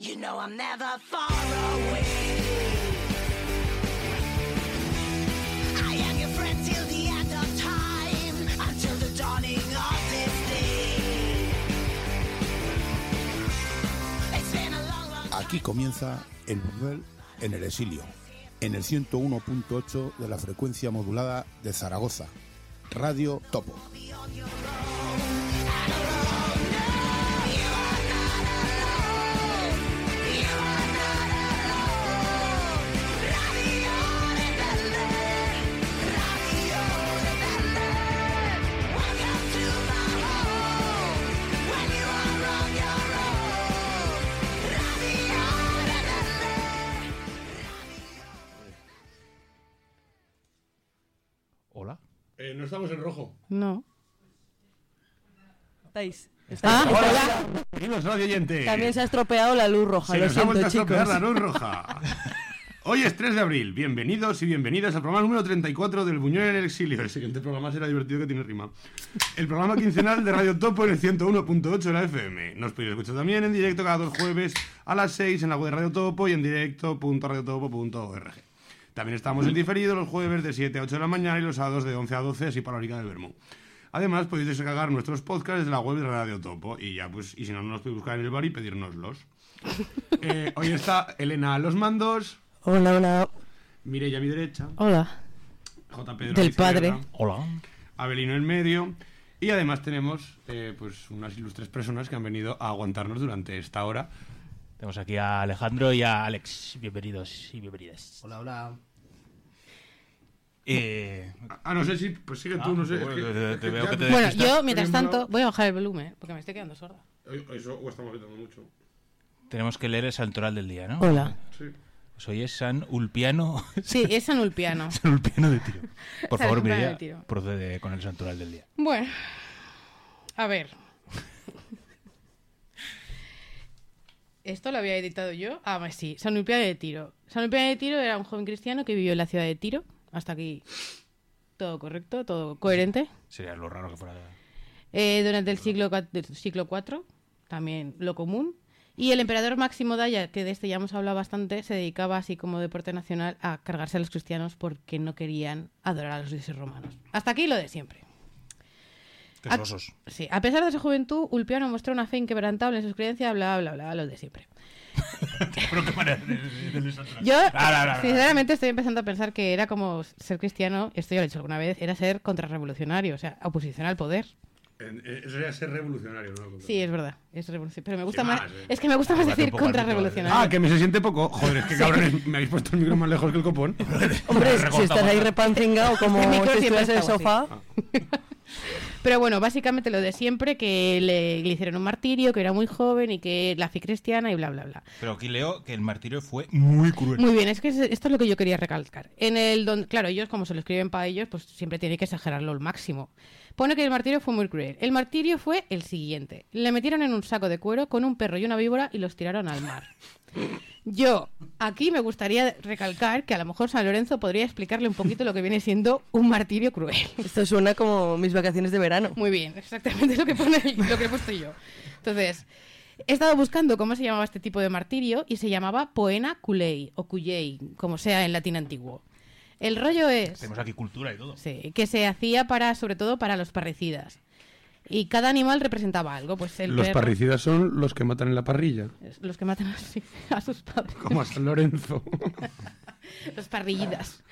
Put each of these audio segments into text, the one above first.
You know I'm never far away. I am your friend till the end of time, until the dawning of this day. It's been a long, long Aquí comienza el Buñuel en el exilio, en el 101.8 de la frecuencia modulada de Zaragoza, Radio Topo. No estamos en rojo. No. Estáis. Ah, Hola. Bienvenidos, radio oyente. También se ha estropeado la luz roja, Se lo nos ha vuelto siento, a estropear chicos. la luz roja. Hoy es 3 de abril. Bienvenidos y bienvenidas al programa número 34 del Buñuel en el exilio. El siguiente programa será divertido que tiene rima. El programa quincenal de Radio Topo en el 101.8 de la FM. Nos podéis escuchar también en directo cada dos jueves a las 6 en la web de Radio Topo y en directo.radiotopo.org. También estamos en diferido los jueves de 7 a 8 de la mañana y los sábados de 11 a 12, así para la horica del Bermú. Además, podéis descargar nuestros podcasts desde la web de Radio Topo. Y ya, pues, y si no, nos podéis buscar en el bar y pedírnoslos. Eh, hoy está Elena a los mandos, Hola, hola. Mireia a mi derecha, Hola. J. Pedro a Del mi padre. Hola. Abelino en medio. Y además tenemos eh, pues unas ilustres personas que han venido a aguantarnos durante esta hora. Tenemos aquí a Alejandro y a Alex. Bienvenidos y bienvenidas. Hola, hola. Eh, Ah, no sé si. Pues sigue tú, Ah, no sé. bueno, es que- te- es te que veo ya- que te Bueno, despistas. yo mientras tanto voy a bajar el volumen porque me estoy quedando sorda. Eh, Eso o estamos gritando mucho. tenemos que leer el santoral del día, ¿no? Hola. Sí. Pues hoy es San Ulpiano. Sí, es San Ulpiano. San Ulpiano de tiro. Por San favor, Tiro. procede con el santoral del día. Bueno, a ver. ¿Esto lo había editado yo? Ah, pues sí, San Ulpiano de Tiro. San Ulpiano de Tiro era un joven cristiano que vivió en la ciudad de Tiro. Hasta aquí todo correcto, todo coherente. Sería lo raro que fuera. Eh, durante el siglo, del siglo IV, también lo común. Y el emperador Máximo Daya, que de este ya hemos hablado bastante, se dedicaba así como deporte nacional a cargarse a los cristianos porque no querían adorar a los dioses romanos. Hasta aquí lo de siempre. Qué A-. Sí, a pesar de su juventud, Ulpiano mostró una fe inquebrantable en sus creencias, bla, bla, bla, lo de siempre. Pero qué manera de, de- de leer santoral. Yo, Bla, bla, bla, bla. sinceramente, estoy empezando a pensar que era como ser cristiano, esto ya lo he dicho alguna vez, era ser contrarrevolucionario, o sea, oposición al poder. Eh, Eso sería ser revolucionario, ¿no? Sí, es verdad, es revolución. Pero me gusta Sí, más, más, eh. es que me gusta más Bájate un decir contrarrevolucionario. Ah, que me se siente poco. Joder, es que cabrones, me habéis puesto el micro más lejos que el copón. Hombre, si estás ahí repancingado como micro si siempre estuvieras en el sofá. Pero bueno, básicamente lo de siempre, que le, le hicieron un martirio, que era muy joven y que la fe cristiana y bla, bla, bla. Pero aquí leo que el martirio fue muy cruel. Muy bien, es que es- esto es lo que yo quería recalcar. En el don, claro, ellos como se lo escriben para ellos, pues siempre tienen que exagerarlo al máximo. Pone que el martirio fue muy cruel. El martirio fue el siguiente. Le metieron en un saco de cuero con un perro y una víbora y los tiraron al mar. Yo, aquí me gustaría recalcar que a lo mejor San Lorenzo podría explicarle un poquito lo que viene siendo un martirio cruel. Esto suena como mis vacaciones de verano. Muy bien, exactamente lo que pone lo que he puesto yo. Entonces, he estado buscando cómo se llamaba este tipo de martirio y se llamaba Poena culei o cuyei, como sea en latín antiguo. El rollo es Tenemos aquí cultura y todo. sí, que se hacía para sobre todo para los parricidas. Y cada animal representaba algo, pues el Los perro- parricidas son los que matan en la parrilla. los que matan así a sus padres. Como a San Lorenzo. Los parrillidas.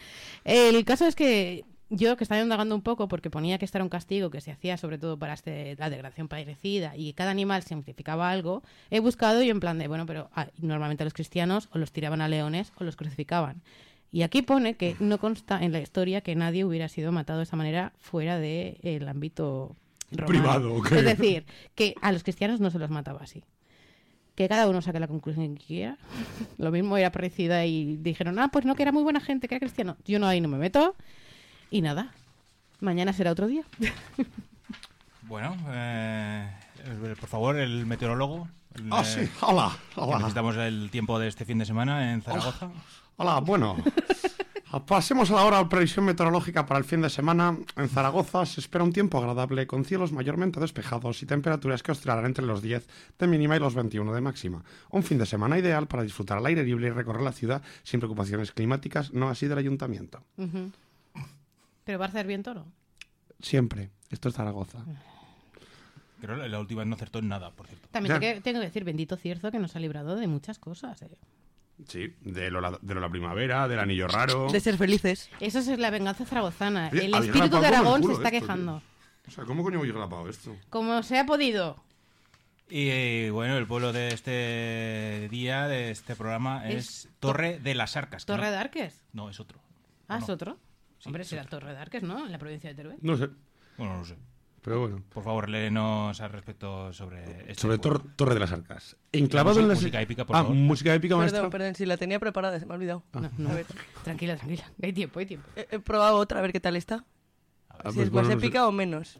El caso es que yo, que estaba indagando un poco, porque ponía que este era un castigo que se hacía sobre todo para este, la degradación parecida y cada animal significaba algo, he buscado y en plan de, bueno, pero ah, normalmente los cristianos o los tiraban a leones o los crucificaban. Y aquí pone que no consta en la historia que nadie hubiera sido matado de esa manera fuera del ámbito romano. Privado, ¿o qué? Es decir, que a los cristianos no se los mataba así. Que cada uno saque la conclusión que quiera. Lo mismo era parecida y dijeron, ah, pues no, que era muy buena gente, que era cristiano. Yo no ahí no me meto. Y nada, mañana será otro día. Bueno, eh, por favor, el meteorólogo. El, Ah, sí. Hola. Hola. Necesitamos el tiempo de este fin de semana en Zaragoza. Hola, bueno. Pasemos ahora a la previsión meteorológica para el fin de semana. En Zaragoza se espera un tiempo agradable con cielos mayormente despejados y temperaturas que oscilarán entre los 10 de mínima y los 21 de máxima. Un fin de semana ideal para disfrutar al aire libre y recorrer la ciudad sin preocupaciones climáticas, no así del ayuntamiento. Pero va a hacer viento, ¿no? Siempre. Esto es Zaragoza. Creo que la última no acertó en nada, por cierto. También Ya. tengo que decir, bendito cierzo que nos ha librado de muchas cosas. ¿eh? Sí, de lo, la, de lo la primavera, del anillo raro. De ser felices. Eso es la venganza zaragozana. Oye, el espíritu de Aragón se está esto, tío. quejando. O sea, ¿cómo coño voy a grapado esto? Como se ha podido. Y eh, bueno, el pueblo de este día, de este programa, es, Es Torre de las Arcas. ¿Torre no- de Arques? No, es otro. Ah, ¿O es otro. Sí, Hombre, será. Torre de Arques, ¿no? En la provincia de Teruel. No sé, Bueno, no sé. Pero bueno. Por favor, léenos al respecto sobre este Sobre. Tor- Torre de las Arcas. Enclavado Música- en la... música épica, por ah, favor. música épica, maestra. Perdón, perdón, si la tenía preparada, se me ha olvidado. No, no. A ver, Tranquila, tranquila. Hay tiempo, hay tiempo. he, he probado otra, a ver qué tal está. Ah, si pues es bueno, más no sé. épica o menos.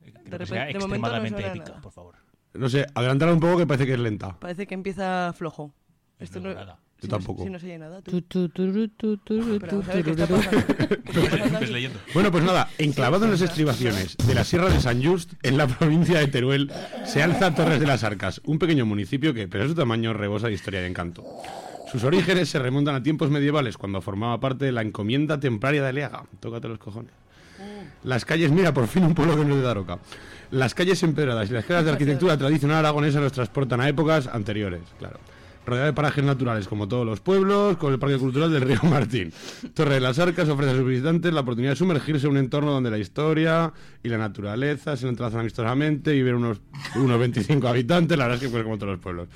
Creo de que sea repente- de momento no suena épica, nada. por favor. No sé, adelantar un poco que parece que es lenta. Parece que empieza flojo. Es Esto no, nada. Yo si no- tampoco. si no se oye nada, tú. Bueno, pues nada, enclavado en las estribaciones de la Sierra de San Just, en la provincia de Teruel, se alza Torres de las Arcas, un pequeño municipio que, pero a su tamaño, rebosa de historia y encanto. Sus orígenes se remontan a tiempos medievales, cuando formaba parte de la encomienda templaria de Leaga. Tócate los cojones. Las calles, mira, por fin un pueblo que no es de Daroca. Las calles empedradas y las casas de arquitectura tradicional aragonesa nos transportan a épocas anteriores, claro. Rodeada de parajes naturales, como todos los pueblos, con el Parque Cultural del Río Martín. Torre de las Arcas ofrece a sus visitantes la oportunidad de sumergirse en un entorno donde la historia y la naturaleza se entrelazan amistosamente y ver unos, unos 25 habitantes, la verdad es que pues como todos los pueblos.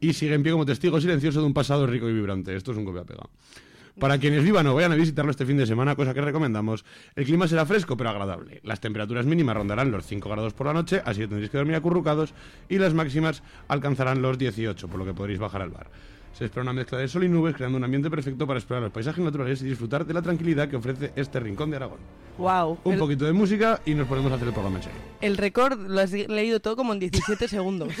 Y sigue en pie como testigo silencioso de un pasado rico y vibrante. Esto es un copia-pega. Para quienes vivan o vayan a visitarlo este fin de semana, cosa que recomendamos, el clima será fresco pero agradable. Las temperaturas mínimas rondarán los 5 grados por la noche, así que tendréis que dormir acurrucados, y las máximas alcanzarán los 18, por lo que podréis bajar al bar. Se espera una mezcla de sol y nubes, creando un ambiente perfecto para explorar los paisajes naturales y disfrutar de la tranquilidad que ofrece este rincón de Aragón. Wow. Un el, poquito de música y nos ponemos a hacer el programa en serio. el récord lo has leído todo como en 17 segundos.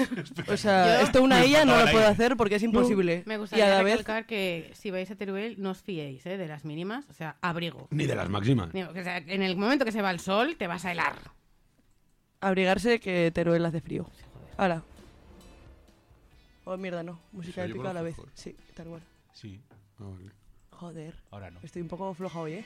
O sea, Yo- esto una ella no lo puedo hacer porque es imposible. Me y a gustaría la vez, recalcar que si vais a Teruel no os fiéis ¿eh? de las mínimas, o sea, abrigo. Ni de las máximas. O sea, en el momento que se va el sol te vas a helar. abrigarse que Teruel hace frío. Ahora. Oh, mierda, no. Música épica a la vez. Sí, tal cual. Sí, Ah, vale. Joder. ahora no. Estoy un poco floja hoy, ¿eh?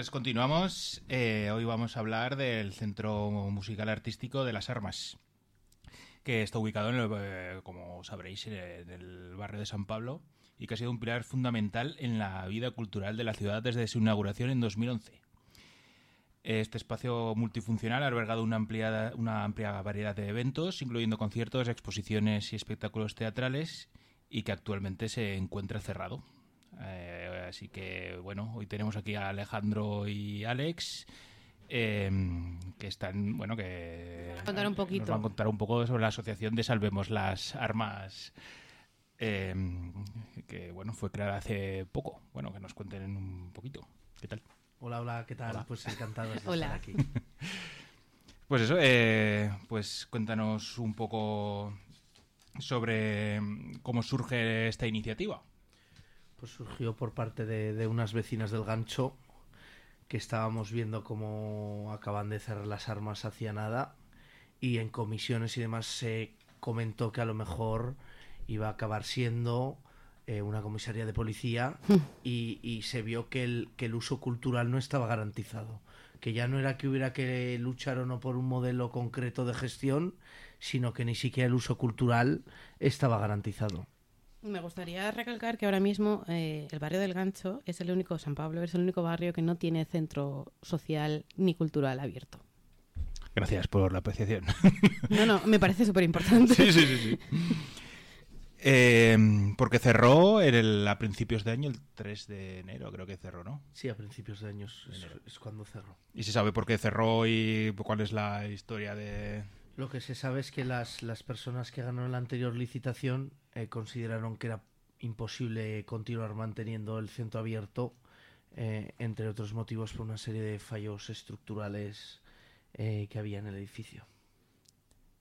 Pues continuamos. Eh, hoy vamos a hablar del Centro Musical Artístico de las Armas, que está ubicado, en el, eh, como sabréis, en el barrio de San Pablo y que ha sido un pilar fundamental en la vida cultural de la ciudad desde su inauguración en 2011. Este espacio multifuncional ha albergado una, ampliada- una amplia variedad de eventos, incluyendo conciertos, exposiciones y espectáculos teatrales, y que actualmente se encuentra cerrado. Eh, así que, bueno, hoy tenemos aquí a Alejandro y Alex, eh, que están, bueno, que... Contar un poquito. Nos van a contar un poco sobre la asociación de Salvemos las Armas, eh, que, bueno, fue creada hace poco. Bueno, que nos cuenten un poquito. ¿Qué tal? Hola, hola, ¿qué tal? Pues encantado de Hola. estar aquí. Pues eso, eh, pues cuéntanos un poco sobre cómo surge esta iniciativa. Pues surgió por parte de, de unas vecinas del gancho que estábamos viendo cómo acaban de cerrar las armas hacia nada y en comisiones y demás se comentó que a lo mejor iba a acabar siendo eh, una comisaría de policía y, y se vio que el, que el uso cultural no estaba garantizado. Que ya no era que hubiera que luchar o no por un modelo concreto de gestión, sino que ni siquiera el uso cultural estaba garantizado. Me gustaría recalcar que ahora mismo eh, el barrio del Gancho es el único, San Pablo es el único barrio que no tiene centro social ni cultural abierto. Gracias por la apreciación. No, no, me parece súper importante. sí, sí, sí. sí. Eh, porque cerró en el- a principios de año, el 3 de enero creo que cerró, ¿no? Sí, a principios de años es, es cuando cerró. ¿Y se sabe por qué cerró y cuál es la historia de...? Lo que se sabe es que las, las personas que ganaron la anterior licitación eh, consideraron que era imposible continuar manteniendo el centro abierto, eh, entre otros motivos por una serie de fallos estructurales eh, que había en el edificio.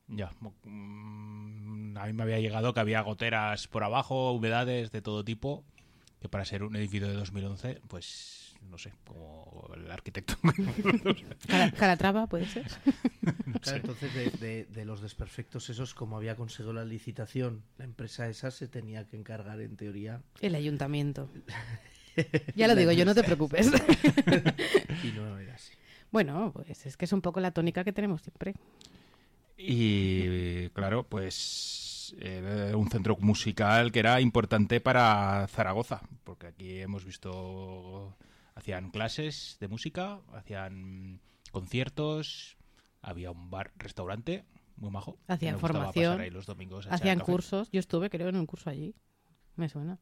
Ya, mm, a mí me había llegado que había goteras por abajo, humedades de todo tipo, que para ser un edificio de 2011, pues no sé, como el arquitecto. Cala- Calatrava, puede ser. Claro, entonces, de, de- de los desperfectos esos, como había conseguido la licitación, la empresa esa se tenía que encargar, en teoría, El ayuntamiento. Ya lo digo yo, no te preocupes. y no era así. Bueno, pues es que es un poco la tónica que tenemos siempre. Y claro, pues eh, un centro musical que era importante para Zaragoza, porque aquí hemos visto, hacían clases de música, hacían conciertos, había un bar, restaurante muy majo. Hacían Me formación, pasar ahí los domingos a echar Hacían cursos. Yo estuve, creo, en un curso allí. Me suena.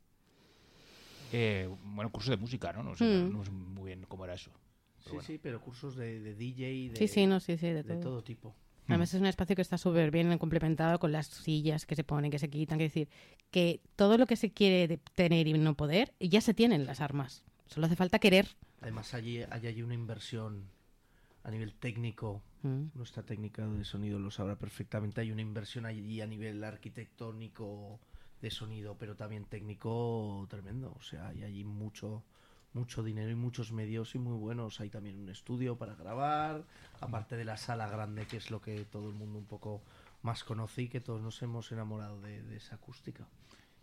Eh, bueno, curso de música, ¿no? No sé, Mm. no sé muy bien cómo era eso. Pero Sí, bueno. sí, pero cursos de, de DJ, de, Sí, sí, no, sí, sí, de de todo. todo tipo. Además es un espacio que está súper bien complementado con las sillas que se ponen, que se quitan. Es decir, que todo lo que se quiere de- tener y no poder, ya se tienen las armas. Solo hace falta querer. Además, allí hay allí una inversión a nivel técnico. Mm. Nuestra técnica de sonido lo sabrá perfectamente. Hay una inversión allí a nivel arquitectónico de sonido, pero también técnico tremendo. O sea, hay allí mucho, mucho dinero y muchos medios y muy buenos. Hay también un estudio para grabar, aparte de la sala grande, que es lo que todo el mundo un poco más conoce y que todos nos hemos enamorado de, de esa acústica.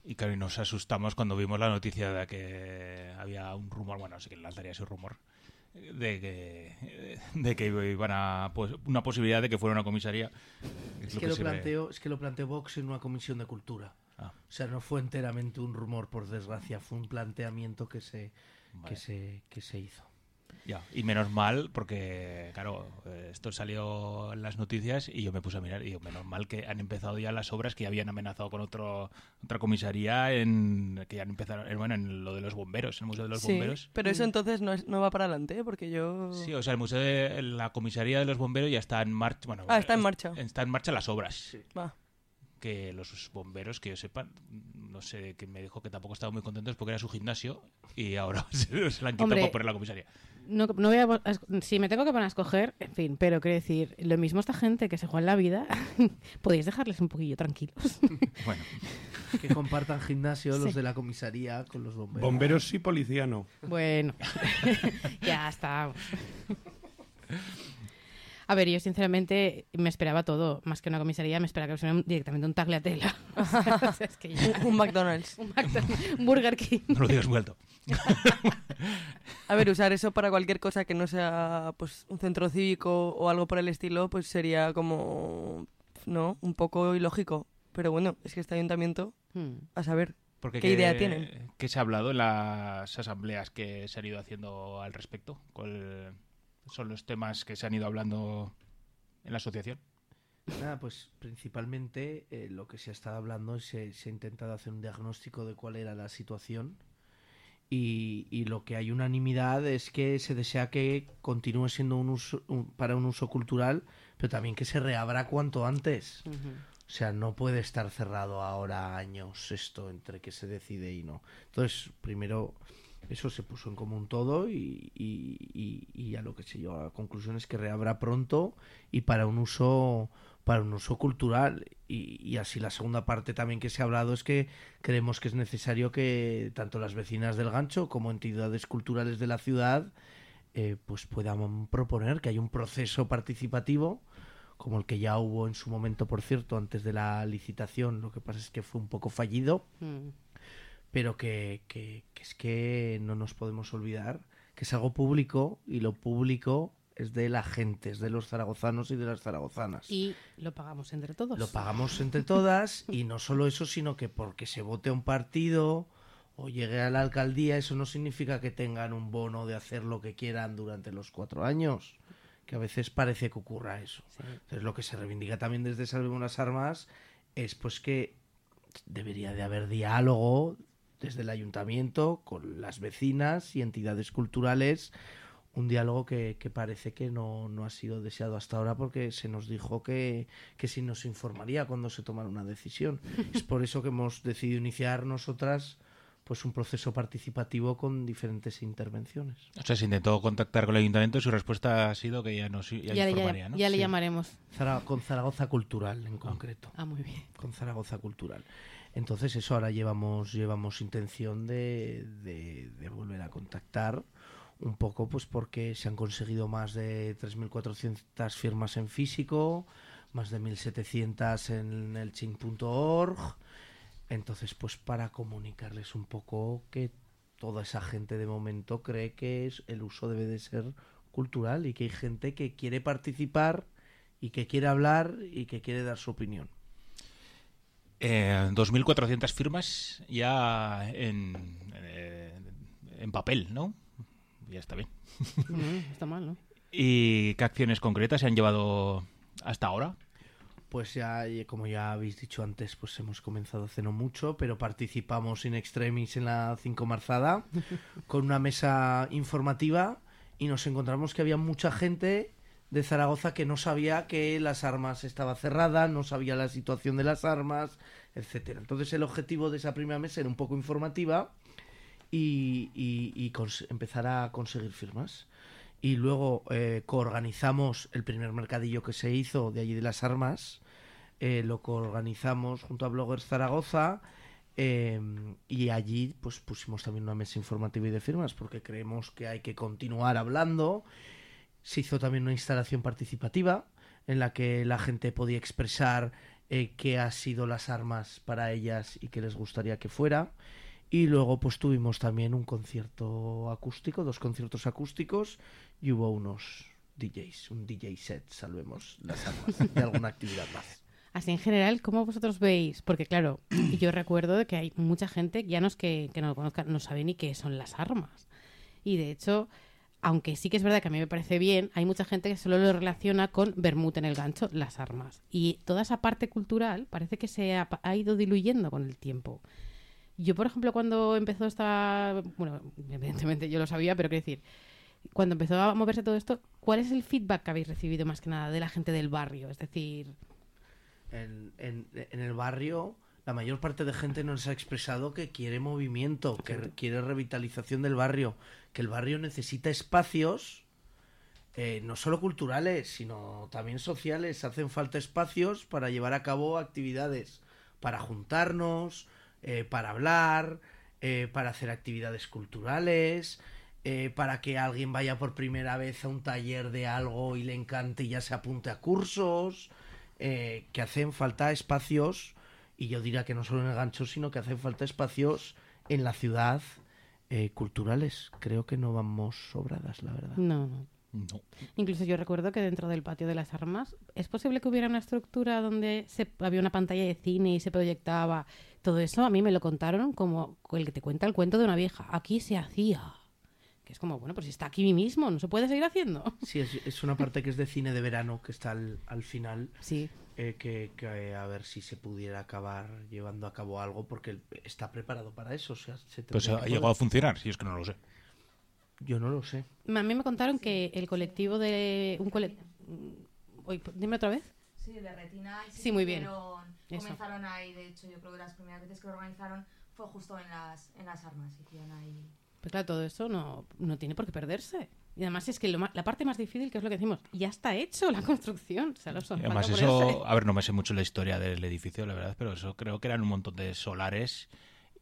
Y claro, y nos asustamos cuando vimos la noticia de que había un rumor, bueno, no sé quién lanzaría ese rumor, de que, de que iban a, pues, una posibilidad de que fuera una comisaría. Es lo que, lo planteó, es que lo planteó Vox en una comisión de cultura. Ah. O sea, no fue enteramente un rumor, por desgracia, fue un planteamiento que se, Vale. que se, que se hizo. Ya, y menos mal, porque, claro, eh, esto salió en las noticias y yo me puse a mirar y digo, menos mal que han empezado ya las obras que habían amenazado con otro, otra comisaría en que ya han empezado, bueno, en lo de los bomberos, en el Museo de los Sí, Bomberos. pero eso entonces no, es- no va para adelante, ¿eh? porque yo... Sí, o sea, el museo de la comisaría de los bomberos ya está en marcha. Bueno, Ah, está en marcha. Está en marcha las obras. Va. Que los bomberos, que yo sepa, no sé, que me dijo que tampoco estaban muy contentos porque era su gimnasio y ahora se, se la han quitado Hombre, por poner la comisaría. No, no voy a, si me tengo que poner a escoger, en fin, pero quiero decir, lo mismo esta gente que se juega en la vida, podéis dejarles un poquillo tranquilos. Bueno, Que compartan gimnasio los Sí. de la comisaría con los bomberos. Bomberos sí, policía no. bueno, ya está. A ver, yo sinceramente me esperaba todo, más que una comisaría, me esperaba que fuera directamente un tagliatela. O sea, es que ya- Un McDonald's. un McDonald's, un Burger King. No lo digas vuelto. A ver, usar eso para cualquier cosa que no sea pues un centro cívico o algo por el estilo, pues sería como, ¿no? Un poco ilógico. Pero bueno, es que este ayuntamiento, Hmm. a saber. Porque ¿Qué idea tienen? ¿Qué se ha hablado en las asambleas que se han ido haciendo al respecto? ¿Cuál son los temas que se han ido hablando en la asociación? Nada, pues principalmente eh, lo que se ha estado hablando es se, se ha intentado hacer un diagnóstico de cuál era la situación y, y lo que hay unanimidad es que se desea que continúe siendo un uso, un- para un uso cultural, pero también que se reabra cuanto antes. Ujú. O sea, no puede estar cerrado ahora años esto entre que se decide y no. Entonces, primero, eso se puso en común todo y, y, y- a lo que se llegó a la conclusión es que reabra pronto y para un uso para un uso cultural y, y así la segunda parte también que se ha hablado es que creemos que es necesario que tanto las vecinas del gancho como entidades culturales de la ciudad eh, pues puedan proponer que hay un proceso participativo como el que ya hubo en su momento, por cierto, antes de la licitación. Lo que pasa es que fue un poco fallido, Hmm. Pero que, que- que es que no nos podemos olvidar que es algo público y lo público es de la gente, es de los zaragozanos y de las zaragozanas. Y lo pagamos entre todos. Lo pagamos entre todas y no solo eso, sino que porque se vote a un partido o llegue a la alcaldía, eso no significa que tengan un bono de hacer lo que quieran durante los cuatro años, que a veces parece que ocurra eso. Sí. Entonces lo que se reivindica también desde Salvemos las Armas es pues que debería de haber diálogo desde el ayuntamiento con las vecinas y entidades culturales, un diálogo que, que parece que no, no ha sido deseado hasta ahora porque se nos dijo que, que sí nos informaría cuando se tomara una decisión. es por eso que hemos decidido iniciar nosotras pues un proceso participativo con diferentes intervenciones. O sea, se intentó contactar con el ayuntamiento y su respuesta ha sido que ya nos ya Ya, le- ya- informaría, ¿no? ya le Sí. llamaremos. Zara- con Zaragoza Cultural en concreto. Ah, muy bien. con Zaragoza Cultural. Entonces eso ahora llevamos llevamos intención de, volver a contactar un poco pues porque se han conseguido más de 3.400 firmas en físico, más de 1.700 en el ching.org. Entonces pues para comunicarles un poco que toda esa gente de momento cree que es, el uso debe de ser cultural y que hay gente que quiere participar y que quiere hablar y que quiere dar su opinión. Eh, 2.400 firmas ya en, eh, en papel, ¿no? Ya está bien. Mm, está mal, ¿no? ¿Y qué acciones concretas se han llevado hasta ahora? Pues ya, como ya habéis dicho antes, pues hemos comenzado hace no mucho, pero participamos in extremis en la 5 Marzada con una mesa informativa y nos encontramos que había mucha gente de Zaragoza que no sabía que las armas estaba cerrada, no sabía la situación de las armas, etcétera. Entonces el objetivo de esa primera mesa era un poco informativa y, y- empezar a conseguir firmas. Y luego eh, coorganizamos el primer mercadillo que se hizo de allí de las armas. eh, lo coorganizamos junto a Bloggers Zaragoza. eh, y allí pues pusimos también una mesa informativa y de firmas porque creemos que hay que continuar hablando. Se hizo también una instalación participativa en la que la gente podía expresar eh, qué ha sido las armas para ellas y qué les gustaría que fuera. Y luego pues tuvimos también un concierto acústico, dos conciertos acústicos y hubo unos DJs, un DJ set, salvemos las armas, de alguna actividad más. Así en general, ¿cómo vosotros veis? Porque claro, yo recuerdo de que hay mucha gente, ya no es que, que no lo conozcan, no sabe ni qué son las armas. Y de hecho, aunque sí que es verdad que a mí me parece bien, hay mucha gente que solo lo relaciona con Bermud en el gancho, las armas. Y toda esa parte cultural parece que se ha, ha ido diluyendo con el tiempo. Yo, por ejemplo, cuando empezó esta... Bueno, evidentemente yo lo sabía, pero quiero decir, cuando empezó a moverse todo esto, ¿cuál es el feedback que habéis recibido más que nada de la gente del barrio? Es decir, En, en- en el barrio, la mayor parte de gente nos ha expresado que quiere movimiento, que re- quiere revitalización del barrio, que el barrio necesita espacios, eh, no solo culturales, sino también sociales. Hacen falta espacios para llevar a cabo actividades, para juntarnos, eh, para hablar, eh, para hacer actividades culturales. para que alguien vaya por primera vez a un taller de algo y le encante y ya se apunte a cursos, que hacen falta espacios, y yo diría que no solo en el gancho, sino que hacen falta espacios en la ciudad eh, culturales. Creo que no vamos sobradas, la verdad. No, no. No. Incluso yo recuerdo que dentro del patio de las armas es posible que hubiera una estructura donde se, había una pantalla de cine y se proyectaba. Todo eso a mí me lo contaron como el que te cuenta el cuento de una vieja. Aquí se hacía. Que es como, bueno, pues está aquí mismo, no se puede seguir haciendo. Sí, es, es una parte que es de cine de verano, que está al, al final, Sí, eh, que, que, eh, a ver si se pudiera acabar llevando a cabo algo, porque está preparado para eso. O sea, se Pues ha llegado a funcionar, si es que no lo sé. Yo no lo sé. a mí me contaron que el colectivo de un cole... Oye, dime otra vez. Sí, de retina. y Sí, muy bien. Comenzaron ahí, de hecho, yo creo que las primeras veces que lo organizaron fue justo en las, en las armas. Hicieron ahí. Pues claro, todo eso no, no tiene por qué perderse. Y además es que lo la parte más difícil, que es lo que decimos, ya está hecho la construcción. O sea, los Y Además, eso, a ver, no me sé mucho la historia del edificio, la verdad, pero eso creo que eran un montón de solares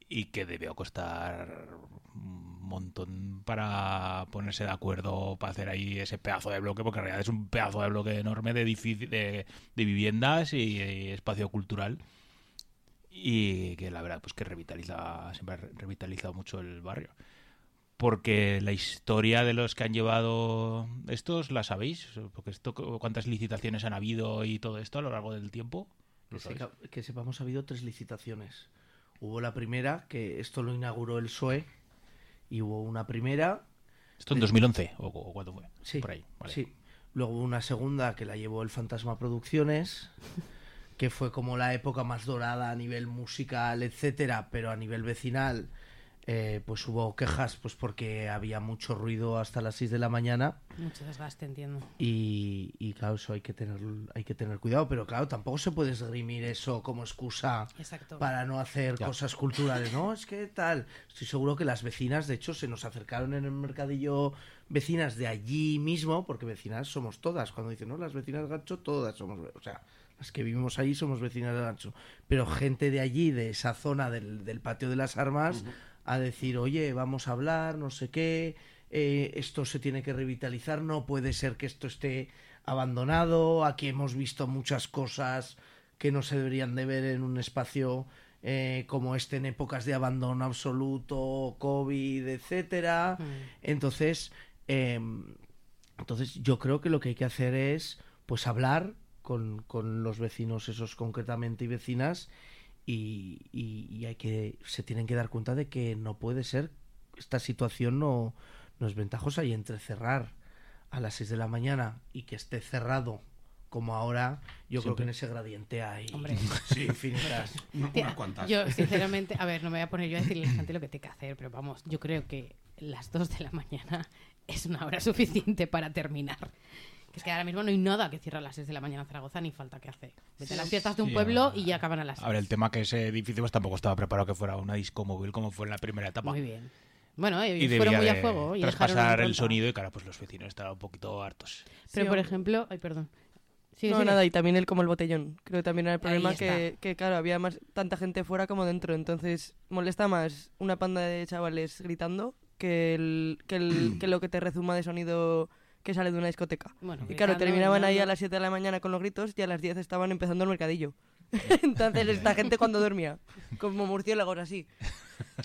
y que debió costar un montón para ponerse de acuerdo para hacer ahí ese pedazo de bloque, porque en realidad es un pedazo de bloque enorme de, edifici- de, de viviendas y, y espacio cultural y que la verdad pues que revitaliza siempre ha revitalizado mucho el barrio porque la historia de los que han llevado estos la sabéis porque esto cuántas licitaciones han habido y todo esto a lo largo del tiempo Que, seca- que sepamos, ha habido tres licitaciones. Hubo la primera, que esto lo inauguró el PSOE, y hubo una primera, esto en 2011 o, o cuándo fue sí, por ahí vale. sí. Luego hubo una segunda que la llevó el Fantasma Producciones, que fue como la época más dorada a nivel musical, etcétera, pero a nivel vecinal, eh, pues hubo quejas, pues porque había mucho ruido hasta las 6 de la mañana. Mucho desgaste, entiendo. Y, y claro, eso hay que tener hay que tener cuidado, pero claro, tampoco se puede esgrimir eso como excusa Exacto. para no hacer Ya. cosas culturales, ¿no? Es que tal. Estoy seguro que las vecinas, de hecho, se nos acercaron en el mercadillo vecinas de allí mismo, porque vecinas somos todas. Cuando dicen, no, las vecinas de Gancho, todas somos, o sea, las que vivimos allí somos vecinas de Gancho. Pero gente de allí, de esa zona del, del patio de las armas, a decir, oye, vamos a hablar, no sé qué, eh, esto se tiene que revitalizar, no puede ser que esto esté abandonado, aquí hemos visto muchas cosas que no se deberían de ver en un espacio eh, como este en épocas de abandono absoluto, COVID, etcétera. Mm. Entonces, eh, entonces yo creo que lo que hay que hacer es pues hablar con, con los vecinos esos concretamente y vecinas y, y- y hay que se tienen que dar cuenta de que no puede ser esta situación no, no es ventajosa y entre cerrar a las 6 de la mañana y que esté cerrado como ahora yo creo que en ese gradiente hay Hombre. sí, infinitas No, Tía, unas cuantas. Yo, sinceramente, a ver, no me voy a poner yo a decirle a la gente lo que tiene que hacer, pero vamos, yo creo que las 2 de la mañana es una hora suficiente para terminar. Que es que ahora mismo no hay nada que cierre a las 6 de la mañana en Zaragoza ni falta que hace. Vete a las fiestas de un Sí, pueblo y ya acaban a las a ver 6. el tema que ese edificio pues tampoco estaba preparado que fuera una disco móvil como fue en la primera etapa Muy bien. Bueno, y ellos fueron debía muy a fuego. Y traspasar el sonido y claro pues los vecinos estaban un poquito hartos Pero, Sí, por ejemplo, ay, perdón. Sí, no, sí. nada, y también el como el botellón. Creo que también era el problema que, que, claro, había más tanta gente fuera como dentro. Entonces, molesta más una panda de chavales gritando que, el, que, el, que lo que te rezuma de sonido que sale de una discoteca. Bueno, Y claro, terminaban ahí a las 7 de la mañana con los gritos y a las 10 estaban empezando el mercadillo. Entonces, esta gente cuando dormía, como murciélagos así,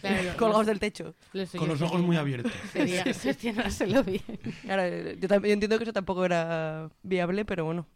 Claro, colgados del techo. lo Con los ojos muy abiertos. Sería gestionárselo bien. Claro, eh, yo, yo entiendo que eso tampoco era viable, pero bueno,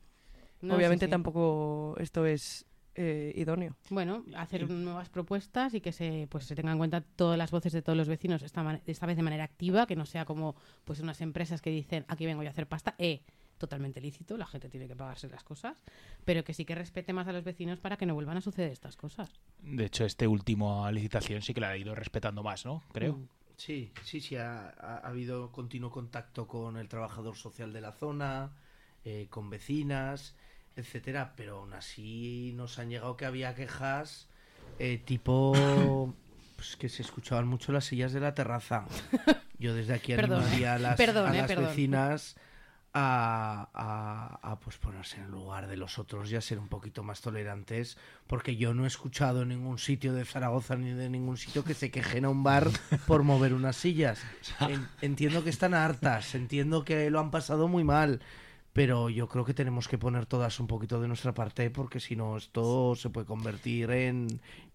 No, obviamente sí, sí. tampoco esto es eh, idóneo. Bueno, hacer nuevas propuestas y que se pues se tengan en cuenta todas las voces de todos los vecinos esta, man- esta vez de manera activa, que no sea como pues unas empresas que dicen aquí vengo yo a hacer pasta, eh, totalmente lícito, la gente tiene que pagarse las cosas, pero que sí que respete más a los vecinos para que no vuelvan a suceder estas cosas. de hecho este último licitación sí que la ha ido respetando más no creo Mm. Sí, sí, sí, ha, ha- ha habido continuo contacto con el trabajador social de la zona, eh, con vecinas, etcétera, pero aún así nos han llegado que había quejas eh, tipo pues que se escuchaban mucho las sillas de la terraza. Yo desde aquí animaría a las, perdón, a eh, las perdón. vecinas a, a- a, pues ponerse en el lugar de los otros y a ser un poquito más tolerantes, porque yo no he escuchado en ningún sitio de Zaragoza ni de ningún sitio que se quejen a un bar por mover unas sillas. En- entiendo que están hartas, entiendo que lo han pasado muy mal, pero yo creo que tenemos que poner todas un poquito de nuestra parte, porque si no esto se puede convertir en,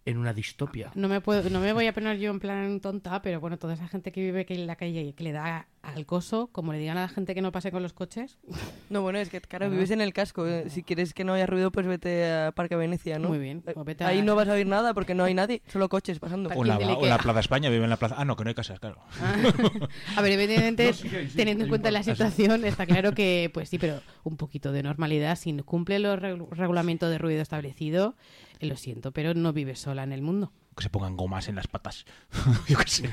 en una distopia. No me, puedo, no me voy a poner yo en plan tonta, pero bueno, toda esa gente que vive aquí en la calle y que le da al coso, como le digan a la gente que no pase con los coches, No, bueno, es que, claro, vives en el casco. eh, Si quieres que no haya ruido, pues vete a Parque Venecia, ¿no? Muy bien, Eh, pues vete a- Ahí no vas a oír nada porque no hay nadie, solo coches pasando. Pa- O la, o la. Plaza España, vive en la Plaza. Ah, no, que no hay casas, claro. A ver, evidentemente, No, sí que hay, sí, teniendo en un cuenta la situación, está claro que, pues sí, pero un poquito de normalidad, si cumple los regu- regulamientos de ruido establecido, eh, lo siento, pero no vives sola en el mundo. Que se pongan gomas en las patas. Yo qué sé.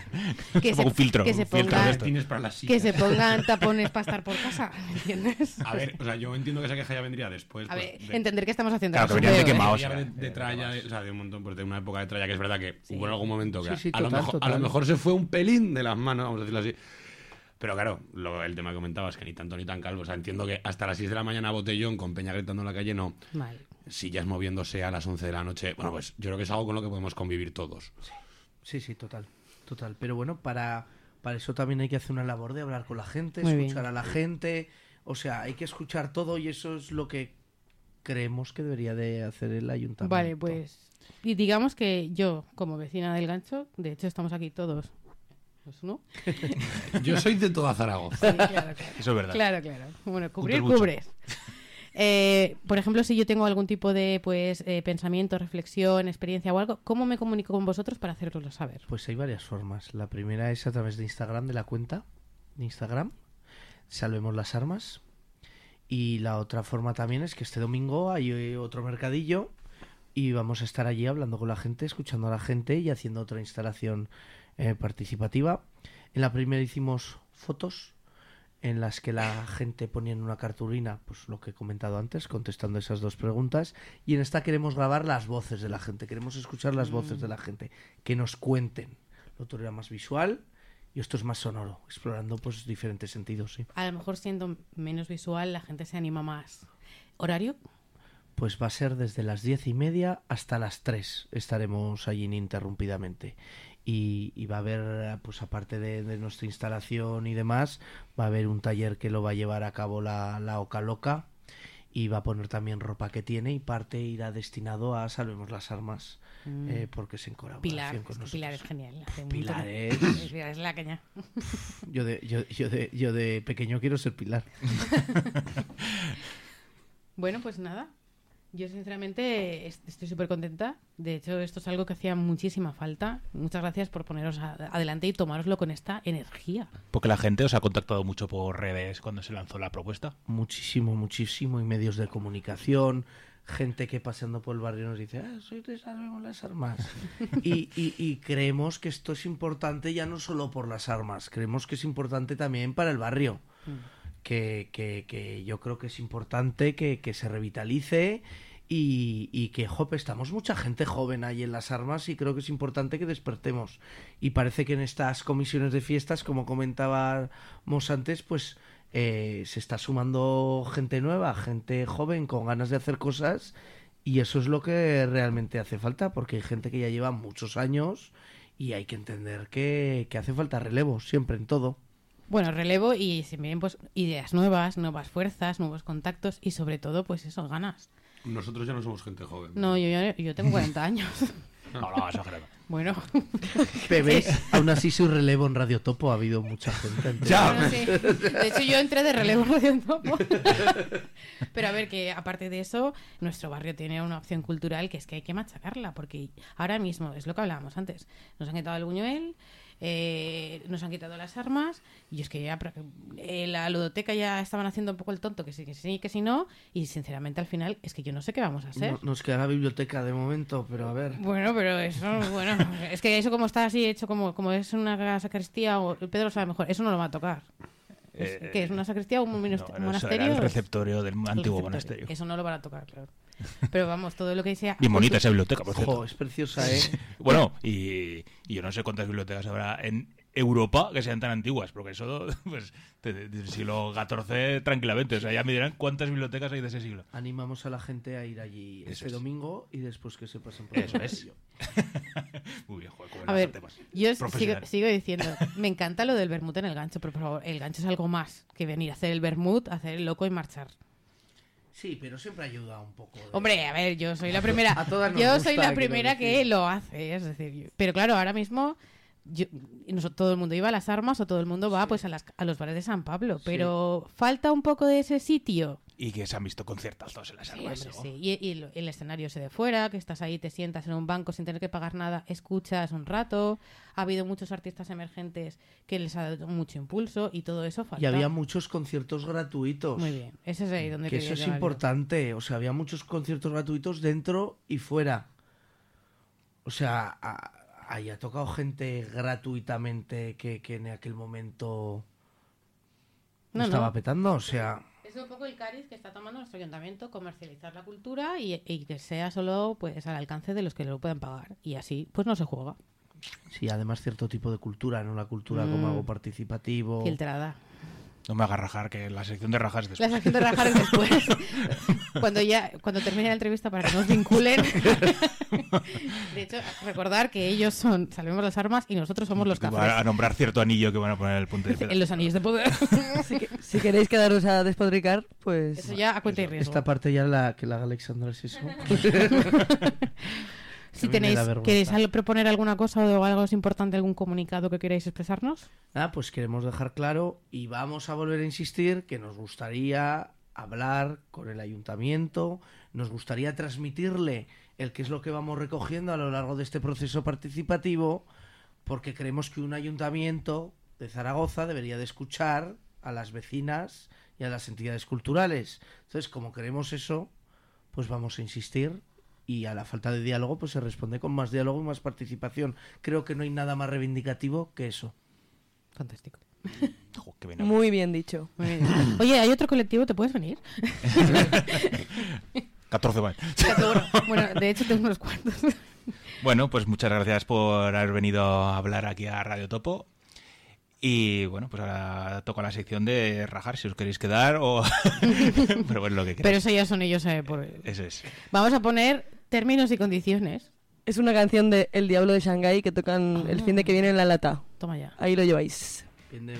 Que se ponga un filtro. que se un filtro ponga- de esto. Tienes para las Que se pongan tapones para estar por casa, ¿me entiendes? A ver, o sea, yo entiendo que esa queja ya vendría después. A pues, de de- entender que estamos haciendo Claro, que venían de ¿eh? quemados. Ya o sea, de, de tralla, de- o sea, de un montón, pues de una época de tralla que es verdad que hubo en algún momento que Sí, sí, a, lo mejor, a lo mejor se fue un pelín de las manos, vamos a decirlo así. Pero claro, lo- el tema que comentabas, que ni tanto ni tan calvo. O sea, entiendo que hasta las 6 de la mañana botellón con Peña gritando en la calle, no. Mal. Sillas moviéndose a las 11 de la noche. Bueno, pues yo creo que es algo con lo que podemos convivir todos. Sí, sí, total, total. Pero bueno, para, para eso también hay que hacer una labor de hablar con la gente, Muy escuchar bien. a la gente. O sea, hay que escuchar todo y eso es lo que creemos que debería de hacer el ayuntamiento. Vale, pues. Y digamos que yo, como vecina del gancho, de hecho estamos aquí todos. Pues, ¿no? Yo soy de toda Zaragoza. Sí, claro, claro. Eso es verdad. Claro, claro. Bueno, cubrir, cubres. Eh, por ejemplo, si yo tengo algún tipo de pues eh, pensamiento, reflexión, experiencia o algo, ¿cómo me comunico con vosotros para haceroslo saber? Pues hay varias formas. La primera es a través de Instagram, de la cuenta de Instagram. Salvemos las armas. Y la otra forma también es que este domingo hay eh, otro mercadillo y vamos a estar allí hablando con la gente, escuchando a la gente y haciendo otra instalación eh, participativa. En la primera hicimos fotos en las que la gente ponía en una cartulina, pues lo que he comentado antes, contestando esas dos preguntas. Y en esta queremos grabar las voces de la gente, queremos escuchar las voces de la gente, que nos cuenten. Lo otro era más visual y esto es más sonoro, explorando pues diferentes sentidos, sí. A lo mejor siendo menos visual, la gente se anima más. ¿Horario? Pues va a ser desde las diez y media hasta las tres. Estaremos allí ininterrumpidamente. Y, y va a haber, pues aparte de, de nuestra instalación y demás, va a haber un taller que lo va a llevar a cabo la, la Oca Loca y va a poner también ropa que tiene y parte irá destinado a Salvemos las Armas, eh, porque es en Pilar. con es. Pilar es genial. hace Pilar es- Pilar es la caña. Yo de, yo, yo de, yo de pequeño quiero ser Pilar. Bueno, pues nada. Yo sinceramente est- estoy súper contenta. De hecho, esto es algo que hacía muchísima falta. Muchas gracias por poneros a- adelante y tomároslo con esta energía. Porque la gente os ha contactado mucho por redes cuando se lanzó la propuesta. muchísimo, muchísimo, y medios de comunicación, gente que paseando por el barrio nos dice, ah, soy de Salvemos las Armas. y, y- y creemos que esto es importante ya no solo por las armas, creemos que es importante también para el barrio. Que, que- que yo creo que es importante que, se revitalice y, y que, jope, estamos mucha gente joven ahí en las armas y creo que es importante que despertemos. Y parece que en estas comisiones de fiestas, como comentábamos antes, pues eh, se está sumando gente nueva, gente joven con ganas de hacer cosas y eso es lo que realmente hace falta porque hay gente que ya lleva muchos años y hay que entender que, que hace falta relevo siempre en todo. Bueno, relevo y si bien pues ideas nuevas, nuevas fuerzas, nuevos contactos y sobre todo pues eso, ganas. Nosotros ya no somos gente joven. No, yo, yo, yo tengo 40 años. No, no, exagerado. Bueno, Bebé, aún así su relevo en Radio Topo ha habido mucha gente. entre- Bueno, sí. De hecho, yo entré de relevo en Radio Topo. Pero a ver, que aparte de eso, nuestro barrio tiene una opción cultural que es que hay que machacarla, porque ahora mismo, es lo que hablábamos antes, nos han quitado el Buñuel, eh, nos han quitado las armas, y es que ya eh, la ludoteca ya estaban haciendo un poco el tonto, que sí, que sí, que sí, no, y sinceramente al final es que yo no sé qué vamos a hacer. No- nos queda la biblioteca de momento, pero a ver. Bueno, pero eso, bueno, es que eso como está así hecho, como, como es una sacristía, o Pedro sabe mejor, eso no lo va a tocar. Eh, ¿Qué es una sacristía o un No, minist- eso era monasterio? el receptorio del el antiguo receptorio. monasterio. Eso no lo van a tocar, claro. Pero vamos, todo lo que sea... Bien bonita esa biblioteca, por cierto. Ojo, es preciosa, ¿eh? Bueno, y, y yo no sé cuántas bibliotecas habrá en, Europa que sean tan antiguas, porque eso, pues, de- de- del siglo XIV tranquilamente. O sea, ya me dirán cuántas bibliotecas hay de ese siglo. Animamos a la gente a ir allí Eso este es. domingo y después que se pasen por el Eso es. Muy bien, joder, como A ver, temas. yo sigo, sigo diciendo, me encanta lo del vermut en el gancho, pero por favor, el gancho es algo más que venir a hacer el vermut, hacer el loco y marchar. Sí, pero siempre ayuda un poco. de- Hombre, a ver, yo soy la primera. A todas nos yo gusta, soy la primera que lo hace, es decir, yo- pero claro, ahora mismo yo- todo el mundo iba a las armas o todo el mundo va pues a, las- a los bares de San Pablo, pero falta un poco de ese sitio. Y que se han visto conciertos en las Sí, armas. hombre, ¿no? sí. Y, y el, el escenario ese de fuera, que estás ahí, te sientas en un banco sin tener que pagar nada, escuchas un rato. Ha habido muchos artistas emergentes que les ha dado mucho impulso y todo eso falta. Y había muchos conciertos gratuitos. Muy bien, ese es ahí donde Que eso es yo. importante. O sea, había muchos conciertos gratuitos dentro y fuera. O sea, a- ahí ha tocado gente gratuitamente que, que en aquel momento No, estaba no. petando. O sea, Es un poco el cariz que está tomando nuestro ayuntamiento, comercializar la cultura y, y que sea solo pues al alcance de los que lo puedan pagar. Y así pues no se juega. sí, además cierto tipo de cultura, no la cultura como Mm. algo participativo. Filtrada. No me hagas rajar, que la sección de rajas es La después. sección de rajar es después. cuando ya, cuando termine la entrevista para que nos vinculen. de hecho, recordar que ellos son Salvemos las Armas y nosotros somos los cafés. a nombrar cierto anillo que van a poner en el punto de En los anillos de poder. Que, si queréis quedaros a despotricar, pues... Eso ya a cuenta y riesgo. Esta parte ya la que la haga Alexandra es eso. Si tenéis. ¿queréis proponer alguna cosa o algo importante, algún comunicado que queráis expresarnos? Ah, pues queremos dejar claro y vamos a volver a insistir que nos gustaría hablar con el ayuntamiento, nos gustaría transmitirle el qué es lo que vamos recogiendo a lo largo de este proceso participativo, porque creemos que un ayuntamiento de Zaragoza debería de escuchar a las vecinas y a las entidades culturales. Entonces, como queremos eso, pues vamos a insistir y a la falta de diálogo pues se responde con más diálogo y más participación. Creo que no hay nada más reivindicativo que eso. Fantástico. Jo, qué bien. Muy bien dicho. Muy bien. Oye, ¿hay otro colectivo? ¿Te puedes venir? 14 más. Bueno, de hecho tengo unos cuantos. Bueno, pues muchas gracias por haber venido a hablar aquí a Radio Topo. Y bueno, pues ahora toca la sección de rajar si os queréis quedar o... Pero bueno, lo que Pero queráis. eso ya son ellos. eh, por- Eso es. Vamos a poner términos y condiciones. Es una canción de El Diablo de Shanghái que tocan el fin de que viene en la lata. Toma ya. Ahí lo lleváis. Bien de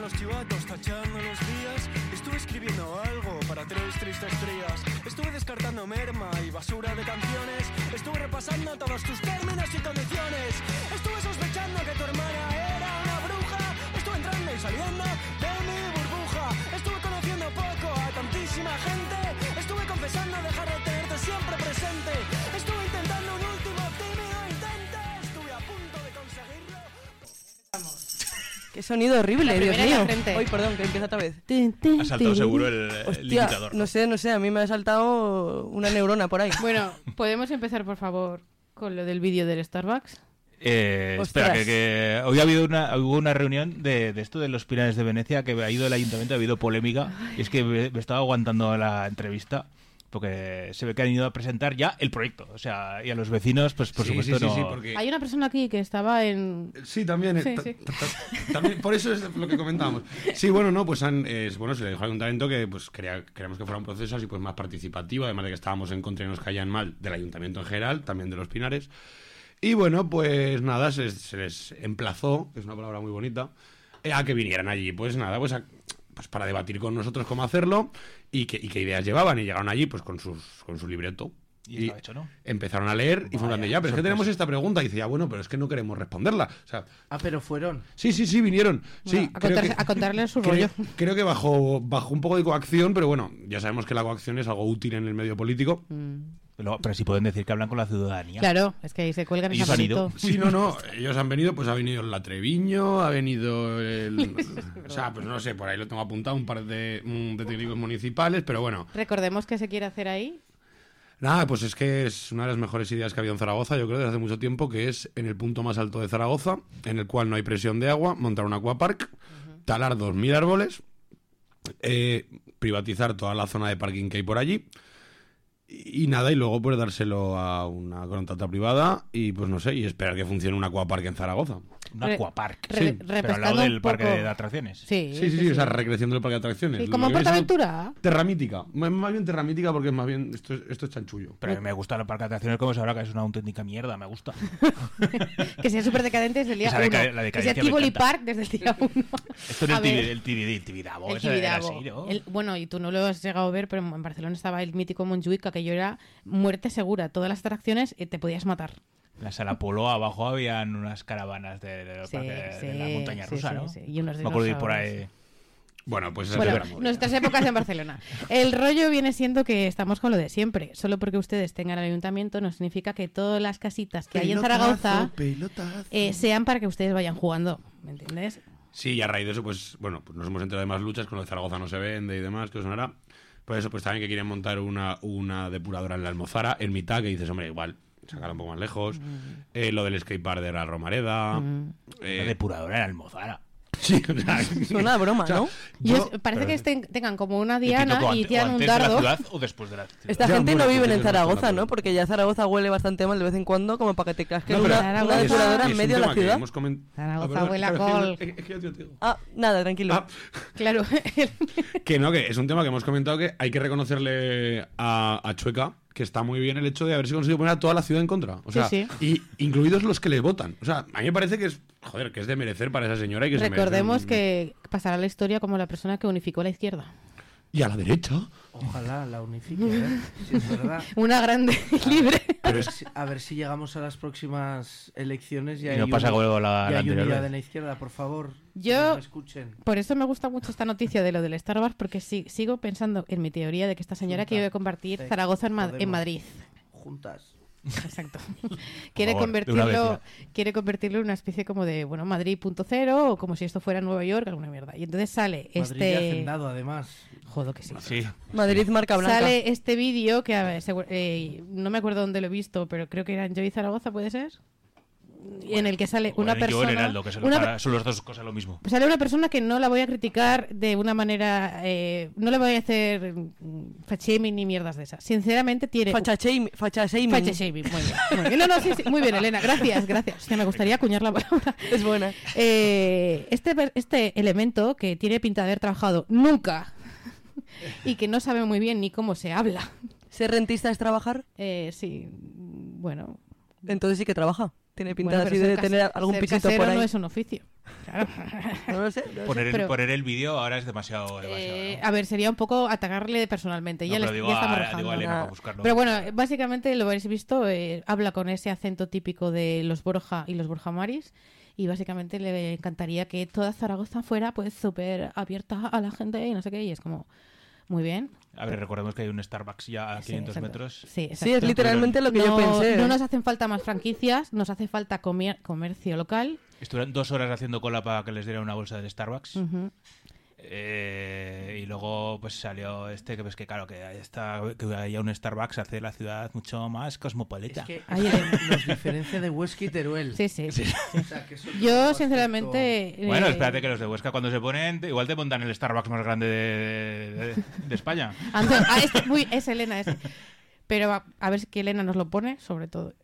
los chivatos, tachando los días. Estuve escribiendo algo para tres tristes trías. Estuve descartando merma y basura de canciones. Estuve repasando todos tus términos y condiciones. Estuve sospechando que tu hermana era una bruja. Estuve entrando y saliendo de Qué sonido horrible, La Dios mío. Ay, perdón, que empieza otra vez. Ha saltado seguro el, el Hostia, limitador. no sé, no sé, a mí me ha saltado una neurona por ahí. Bueno, ¿podemos empezar, por favor, con lo del vídeo del Starbucks? Eh, espera, que, que hoy ha habido una, hubo una reunión de, de esto de los pilares de Venecia que ha ido el ayuntamiento, ha habido polémica. Y es que me, me estaba aguantando la entrevista Porque se ve que han ido a presentar ya el proyecto. O sea, y a los vecinos, pues por Sí, sí, supuesto sí, sí, no. porque- Hay una persona aquí que estaba en... Sí, también. eh, también por eso es lo que comentábamos. Sí, bueno, no, pues han, eh, bueno, se le dijo al ayuntamiento que pues quería, queríamos que fuera un proceso así pues más participativo, además de que estábamos en contra y nos caían mal del ayuntamiento en general, también de los Pinares. Y bueno, pues nada, se, se les emplazó, que es una palabra muy bonita, eh, a que vinieran allí. Pues nada, pues, a- pues para debatir con nosotros cómo hacerlo y qué, y qué ideas llevaban. Y llegaron allí pues con, sus, con su libreto. Y hecho, ¿no? Empezaron a leer y fue un plan de, ya, pero es que tenemos esta pregunta. Y dice, ya, bueno, pero es que no queremos responderla. O sea, Ah, pero fueron. Sí, sí, sí, vinieron. Sí, a, creo contarse- que- a contarle su creo, rollo. creo que bajo, bajo un poco de coacción, pero bueno, ya sabemos que la coacción es algo útil en el medio político. Pero, pero sí pueden decir que hablan con la ciudadanía. Claro, es que ahí se cuelgan Ellos han ido. Sí, no, no, ellos han venido, pues ha venido el Latreviño, ha venido el... o sea, pues no sé, por ahí lo tengo apuntado, un par de, de técnicos municipales, pero bueno. Recordemos que se quiere hacer ahí. Nada, pues es que es una de las mejores ideas que ha habido en Zaragoza, yo creo, desde hace mucho tiempo, que es en el punto más alto de Zaragoza, en el cual no hay presión de agua, montar un aquapark, talar 2.000 árboles, eh, privatizar toda la zona de parking que hay por allí, y, nada, y luego pues dárselo a una contrata privada y pues no sé, y esperar que funcione un aquapark en Zaragoza. Un aquapark. re- Sí, pero al lado del parque de atracciones. Sí, Sí, sí, sí, o sea, recreación del parque de atracciones. Sí, Lo como siendo Portaventura. Terramítica, más más bien terramítica porque es más bien, esto es, esto es chanchullo. Pero a mí me gusta el parque de atracciones como sabrá que es una auténtica mierda, me gusta. Que sea súper decadente desde el día Esa uno. deca- la que sea Tivoli. Park desde el día uno. Esto no es el, Tibidabo. El Tibidabo. bueno, y tú no lo has llegado a ver, pero en Barcelona estaba el mítico Montjuic, que aquello era muerte segura. Todas las atracciones eh, te podías matar. En la sala Polo abajo habían unas caravanas de, de- Sí, parque de- sí, de la montaña rusa, sí, ¿no? sí, y unos Me acuerdo de ir por ahí. Bueno, pues esa Bueno, nuestras épocas en Barcelona. El rollo viene siendo que estamos con lo de siempre. Solo porque ustedes tengan el ayuntamiento no significa que todas las casitas que hay en Zaragoza eh, sean para que ustedes vayan jugando. ¿Me entiendes? Sí, y a raíz de eso, pues bueno, pues nos hemos enterado de más luchas, con lo de Zaragoza no se vende y demás, que os sonará. Por eso, pues también que quieren montar una, una depuradora en la Almozara, en mitad, que dices, hombre, igual, sacarla un poco más lejos. Eh, lo del skatepark de la Romareda. eh, La depuradora en Almozara. Sí, o sea, Suena a broma, ¿no? Yo es- parece que estén- tengan como una Y diana ¿o y tiran un antes de la dardo. ciudad o después de la ciudad? Esta Ya, gente bueno, no vive en es Zaragoza, ¿no? Porque ya Zaragoza huele bastante mal de vez en cuando, como para que te No, pero una, una depuradora es en medio de la ciudad. Zaragoza Ah, huele a es col. es que yo te digo. Ah, nada, tranquilo. Ah, Claro. que no, que es un tema que hemos comentado que hay que reconocerle a, a Chueca que está muy bien el hecho de haberse conseguido poner a toda la ciudad en contra. O sea, Sí, y incluidos los que le votan. O sea, a mí me parece que es, joder, que es de merecer para esa señora y que se merece Recordemos un- que pasará a la historia como la persona que unificó la izquierda. Y a la derecha. Ojalá la unifique, ¿eh? Si es verdad. Una grande libre. A ver, si, a ver si llegamos a las próximas elecciones y, Y hay, no pasa como la- y la hay anterior unidad en la izquierda, por favor. Yo- que nos escuchen. Por eso me gusta mucho esta noticia de lo del Starbucks, porque sí- sigo pensando en mi teoría de que esta señora Junta. quiere convertir Sí, Zaragoza en, Ma- en. Madrid. Juntas. Exacto. quiere favor, convertirlo, quiere convertirlo en una especie como de, bueno, Madrid.0 o como si esto fuera Nueva York, alguna mierda. Y entonces sale Madrid este... hacendado, además. Jodo que sí. Sí. Madrid marca blanca. Sale este vídeo que a ver, eh, no me acuerdo dónde lo he visto, pero creo que era en Joy Zaragoza, ¿puede ser? En el que sale una persona... Heraldo, que una para- son las dos cosas lo mismo. Sale una persona que no la voy a criticar de una manera. eh, no le voy a hacer mm, fat shaming ni mierdas de esas. Sinceramente, tiene. Facha shaming. Facha shaming. Facha shaming, muy bien, muy bien. No, no, sí, sí, muy bien, Elena, gracias, gracias. Hostia, me gustaría acuñar la palabra. Es buena. Eh, este, per- este elemento que tiene pinta de haber trabajado nunca y que no sabe muy bien ni cómo se habla. ¿Ser rentista es trabajar? Eh, sí, bueno. Entonces sí que trabaja. Tiene pinta bueno, así de tener algún ser pisito por ahí. no es un oficio. Claro. No lo sé. no lo sé. Poner el, pero- poner el vídeo ahora es demasiado. demasiado Eh, ¿no? a ver, sería un poco atacarle personalmente. No, ya, pero le, digo ya a- estamos digo a rajando. Elena Ah. para buscarlo. Pero bueno, básicamente lo habréis visto, eh, habla con ese acento típico de los Borja y los Borja Maris y básicamente le encantaría que toda Zaragoza fuera pues súper abierta a la gente y no sé qué, y es como, muy bien. A ver, recordemos que hay un Starbucks ya a Sí, 500 exacto. metros. Sí, es literalmente lo que yo no, pensé. no nos hacen falta más franquicias, nos hace falta comer- comercio local. Estuvieron dos horas haciendo cola para que les diera una bolsa del Starbucks. Eh, y luego pues salió este que pues que claro que está que haya un Starbucks hace la ciudad mucho más cosmopolita. Es que el- nos diferencia de Huesca y Teruel. Sí, sí. O sea, que eso es Yo, sinceramente. Bueno, eh, espérate que los de Huesca cuando se ponen igual te montan el Starbucks más grande de, de- de España. Ah, este- uy, es Elena ese. Pero a, a ver si que Elena nos lo pone, sobre todo.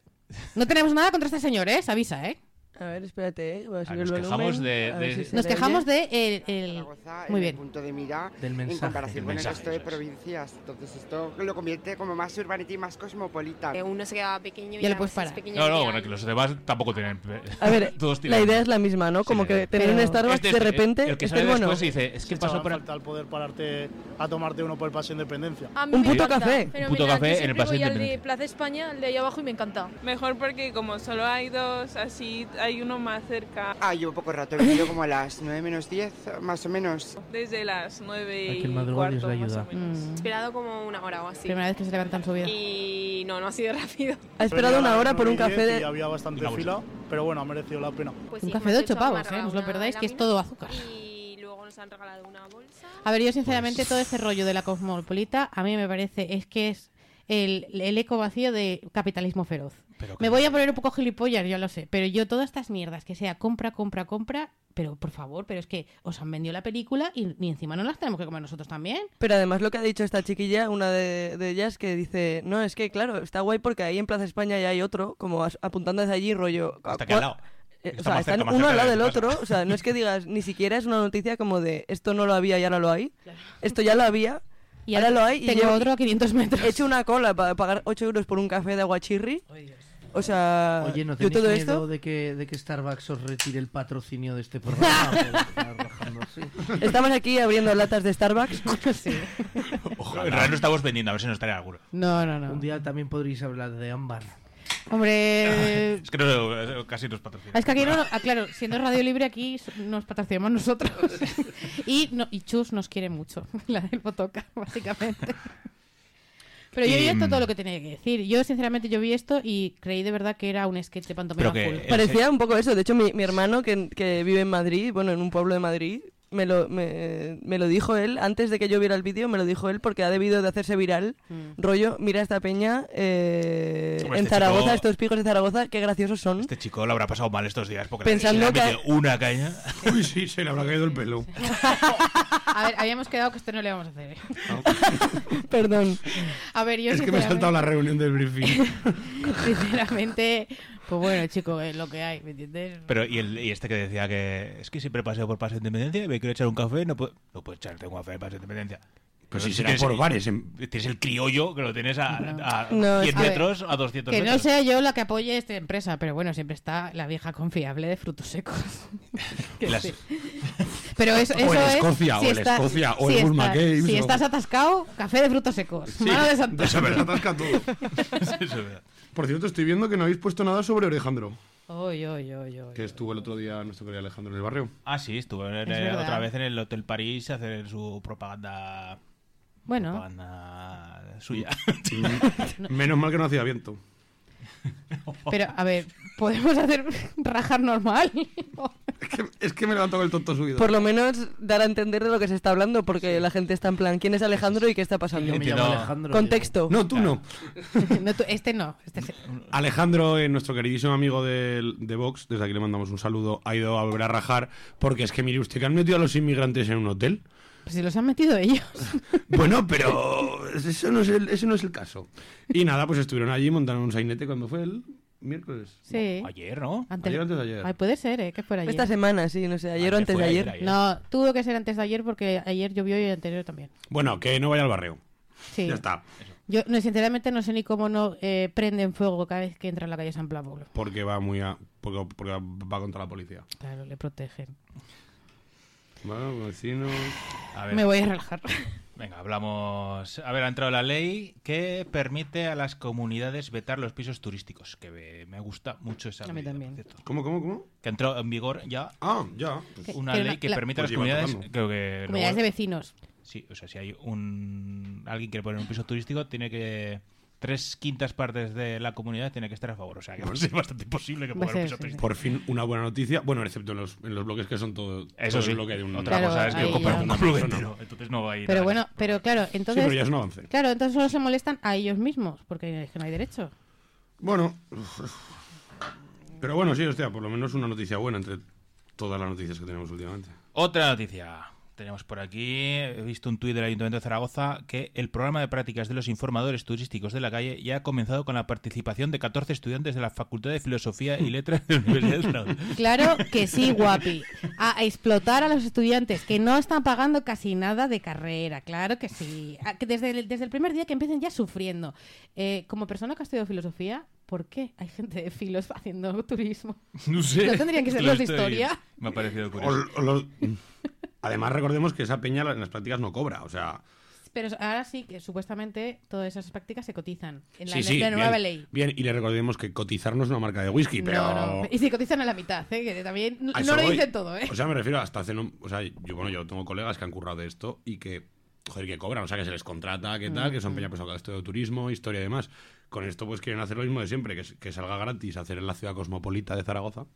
No tenemos nada contra este señor, ¿eh? Se avisa, ¿eh? A ver, espérate, eh, voy a subir nos el volumen. quejamos de- a ver de- si se Nos le quejamos de el, el- Zaragoza Muy en bien. el punto de mira Del en mensaje. comparación Del con mensaje, el resto de eso es. provincias. Entonces esto lo convierte como más urbanita y más cosmopolita. Que uno se queda pequeño y Ya le puedes es parar. pequeño No, no, bueno, que los demás tampoco tienen. A ver, todos la idea es la misma, ¿no? Como Sí, que tener pero- un Starbucks Este- de repente el que este sale es bueno. después dice, es que pasó por falta el poder pararte a tomarte uno por el Paso de Independencia. Un puto encanta, café. Un puto café Yo en el Paseo de voy al de Independencia. Plaza España, el de ahí abajo, y me encanta. Mejor porque como solo hay dos, así hay uno más cerca. Ah, llevo poco rato, he venido como a las 9 menos 10, más o menos. Desde las nueve Hay y que madrugar cuarto, la más o ayuda. menos. Mm, Esperado como una hora o así. primera vez que se levantan su vida. Y no, no ha sido rápido. Ha esperado una hora por un café Y de... había bastante fila, pero bueno, ha merecido la pena. Pues Un sí, café hemos de ocho hecho pavos, amarga ¿eh? No os lo una perdáis, que es lámina todo azúcar. Y luego nos han regalado una bolsa. A ver, yo sinceramente Pues todo ese rollo de la cosmopolita a mí me parece es que es el, el eco vacío de capitalismo feroz. Pero Me voy a poner un poco gilipollas, ya lo sé, pero yo todas estas mierdas que sea compra, compra, compra, pero por favor, pero es que os han vendido la película y, y encima no las tenemos que comer nosotros también. Pero además lo que ha dicho esta chiquilla, una de, de ellas, que dice, no, es que claro, está guay porque ahí en Plaza España ya hay otro, como as- apuntando desde allí, rollo... Está aquí al lado. Eh, Está o sea, están cerca, uno al lado de del otro. O sea, no es que digas, ni siquiera es una noticia como de esto no lo había y ahora lo hay. Esto ya lo había, Y ahora lo hay. Y tengo llevo- otro a 500 metros. He hecho una cola para pagar 8 euros por un café de aguachirri. O sea, Oye, ¿no yo todo miedo esto... de, que, de que Starbucks os retire el patrocinio de este programa? así? Estamos aquí abriendo latas de Starbucks. Sí. En realidad no estamos vendiendo, a ver si nos trae alguno. No, no, Un no. día también podréis hablar de Ámbar. Hombre, Es que no, casi nos patrocina. es que aquí no, ah, claro, siendo Radio Libre aquí nos patrocinamos nosotros. y, no, y Chus nos quiere mucho, la del Botoca, básicamente. Pero yo Y, vi esto mm, todo lo que tenía que decir. Yo, sinceramente, yo vi esto y creí de verdad que era un sketch de pantomima full. Eh, Parecía un poco eso. De hecho, mi, mi hermano, que, que vive en Madrid, bueno, en un pueblo de Madrid, me lo, me, me lo dijo él, antes de que yo viera el vídeo, me lo dijo él porque ha debido de hacerse viral. Mm. Rollo, mira esta peña eh, Hombre, en este Zaragoza, chico- estos picos de Zaragoza, qué graciosos son. Este chico lo habrá pasado mal estos días porque Pensando le, se le ha que- metido una caña. Uy, sí, se le habrá caído el pelo. A ver, habíamos quedado que esto no le vamos a hacer. ¿eh? Perdón. A ver, yo Es que me he saltado la reunión del briefing. Sinceramente, pues bueno, chico, es lo que hay, ¿me entiendes? Pero y, el, y este que decía que es que siempre paseo por Paseo de Independencia y me quiero echar un café, no puedo, no puedo echarte un café de Paseo de Independencia. Pues Pero si será por bares. en- Tienes el criollo que lo tienes a, a No, 100 a ver, metros, a 200 Que no metros. sea yo la que apoye esta empresa, pero bueno, siempre está la vieja confiable de frutos secos. Que Las- sí. Pero eso, O eso el es. Escocia, o el estás- Escocia, o si estás- McCabe, Si o- estás atascado, café de frutos secos. Mano de santo. Eso me atasca todo. Eso es verdad. Por cierto, estoy viendo que no habéis puesto nada sobre Alejandro, Oy, oy, oy, oy. que estuvo el otro día nuestro querido Alejandro en el barrio. Ah, sí, estuvo en- Es eh, otra vez en el Hotel París a hacer su propaganda, Bueno, propaganda suya. Menos mal que no hacía viento. pero a ver, ¿podemos hacer rajar normal? Es que, es que me levanto con el tonto subido. Por lo menos dar a entender de lo que se está hablando, porque la gente está en plan, ¿quién es Alejandro y qué está pasando? Yo me llamo Alejandro. Contexto. No, tú no. No, tú- este no. Este sí. Alejandro, eh, nuestro queridísimo amigo de, de Vox, desde aquí le mandamos un saludo, ha ido a volver a rajar, porque es que mire usted que han metido a los inmigrantes en un hotel. Pues si los han metido ellos. Bueno, pero eso no es el, ese no es el caso. Y nada, pues estuvieron allí, montaron un sainete cuando fue el miércoles. Sí. Ayer, ¿no? Antes- Ayer o antes de ayer. Ay, puede ser, ¿eh? Que fuera ayer. Esta semana, sí, no sé, ayer o Ayer antes de ayer. No, tuvo que ser antes de ayer porque ayer llovió y el anterior también. Bueno, que no vaya al barrio. Sí. Ya está. Yo no, sinceramente no sé ni cómo no eh, prenden fuego cada vez que entra a la calle San Pablo. Porque va muy a. Porque, porque va contra la policía. Claro, le protegen. Bueno, vecinos. A ver, Me voy a relajar. Venga, hablamos. A ver, ha entrado la ley que permite a las comunidades vetar los pisos turísticos. Que me, gusta mucho esa A mí medida, también. ¿Cómo, cómo, cómo? Que ha entrado en vigor ya Ah, ya. Que- una que ley que la- permite a Pues las lleva comunidades. tocando. Creo que. Comunidades de vecinos. Sí, o sea, si hay un. Alguien quiere poner un piso turístico, tiene que tres quintas partes de la comunidad tiene que estar a favor. O sea, que va a ser bastante posible que pongan un piso turístico. Por fin una buena noticia. Bueno, excepto en los, en los bloques que son todo, Eso todo bloque de un Otra Claro, cosa es que ya- un club entero. Entonces no va a ir. Pero a- bueno, pero claro, entonces. pero ya es un avance. Claro, entonces solo se molestan a ellos mismos, porque es que no hay derecho. Bueno. Pero bueno, sí, hostia, por lo menos una noticia buena entre todas las noticias que tenemos últimamente. Otra noticia. Tenemos por aquí, he visto un tuit del Ayuntamiento de Zaragoza que el programa de prácticas de los informadores turísticos de la calle ya ha comenzado con la participación de 14 estudiantes de la Facultad de Filosofía y Letras de la Universidad de Zaragoza. Claro que sí, guapi. A explotar a los estudiantes que no están pagando casi nada de carrera. Claro que sí. Desde el, desde el primer día que empiecen ya sufriendo. Eh, como persona que ha estudiado filosofía, ¿por qué hay gente de filos haciendo turismo? No sé. ¿No tendrían que ser Lo los de historia? Me ha parecido O- curioso. o los- Además, recordemos que esa peña en las prácticas no cobra, o sea... Pero ahora sí que supuestamente todas esas prácticas se cotizan en la, sí, sí, la nueva bien, ley. Bien, y le recordemos que cotizar no es una marca de whisky, pero... No, no. Y si cotizan a la mitad, ¿eh? que también no lo voy. dicen todo, ¿eh? O sea, me refiero hasta hace no- O sea, yo, bueno, yo tengo colegas que han currado de esto y que, joder, que cobran, o sea, que se les contrata, que tal, que son peña pues esto de turismo, historia y demás. Con esto, pues quieren hacer lo mismo de siempre, que, que salga gratis hacer en la ciudad cosmopolita de Zaragoza.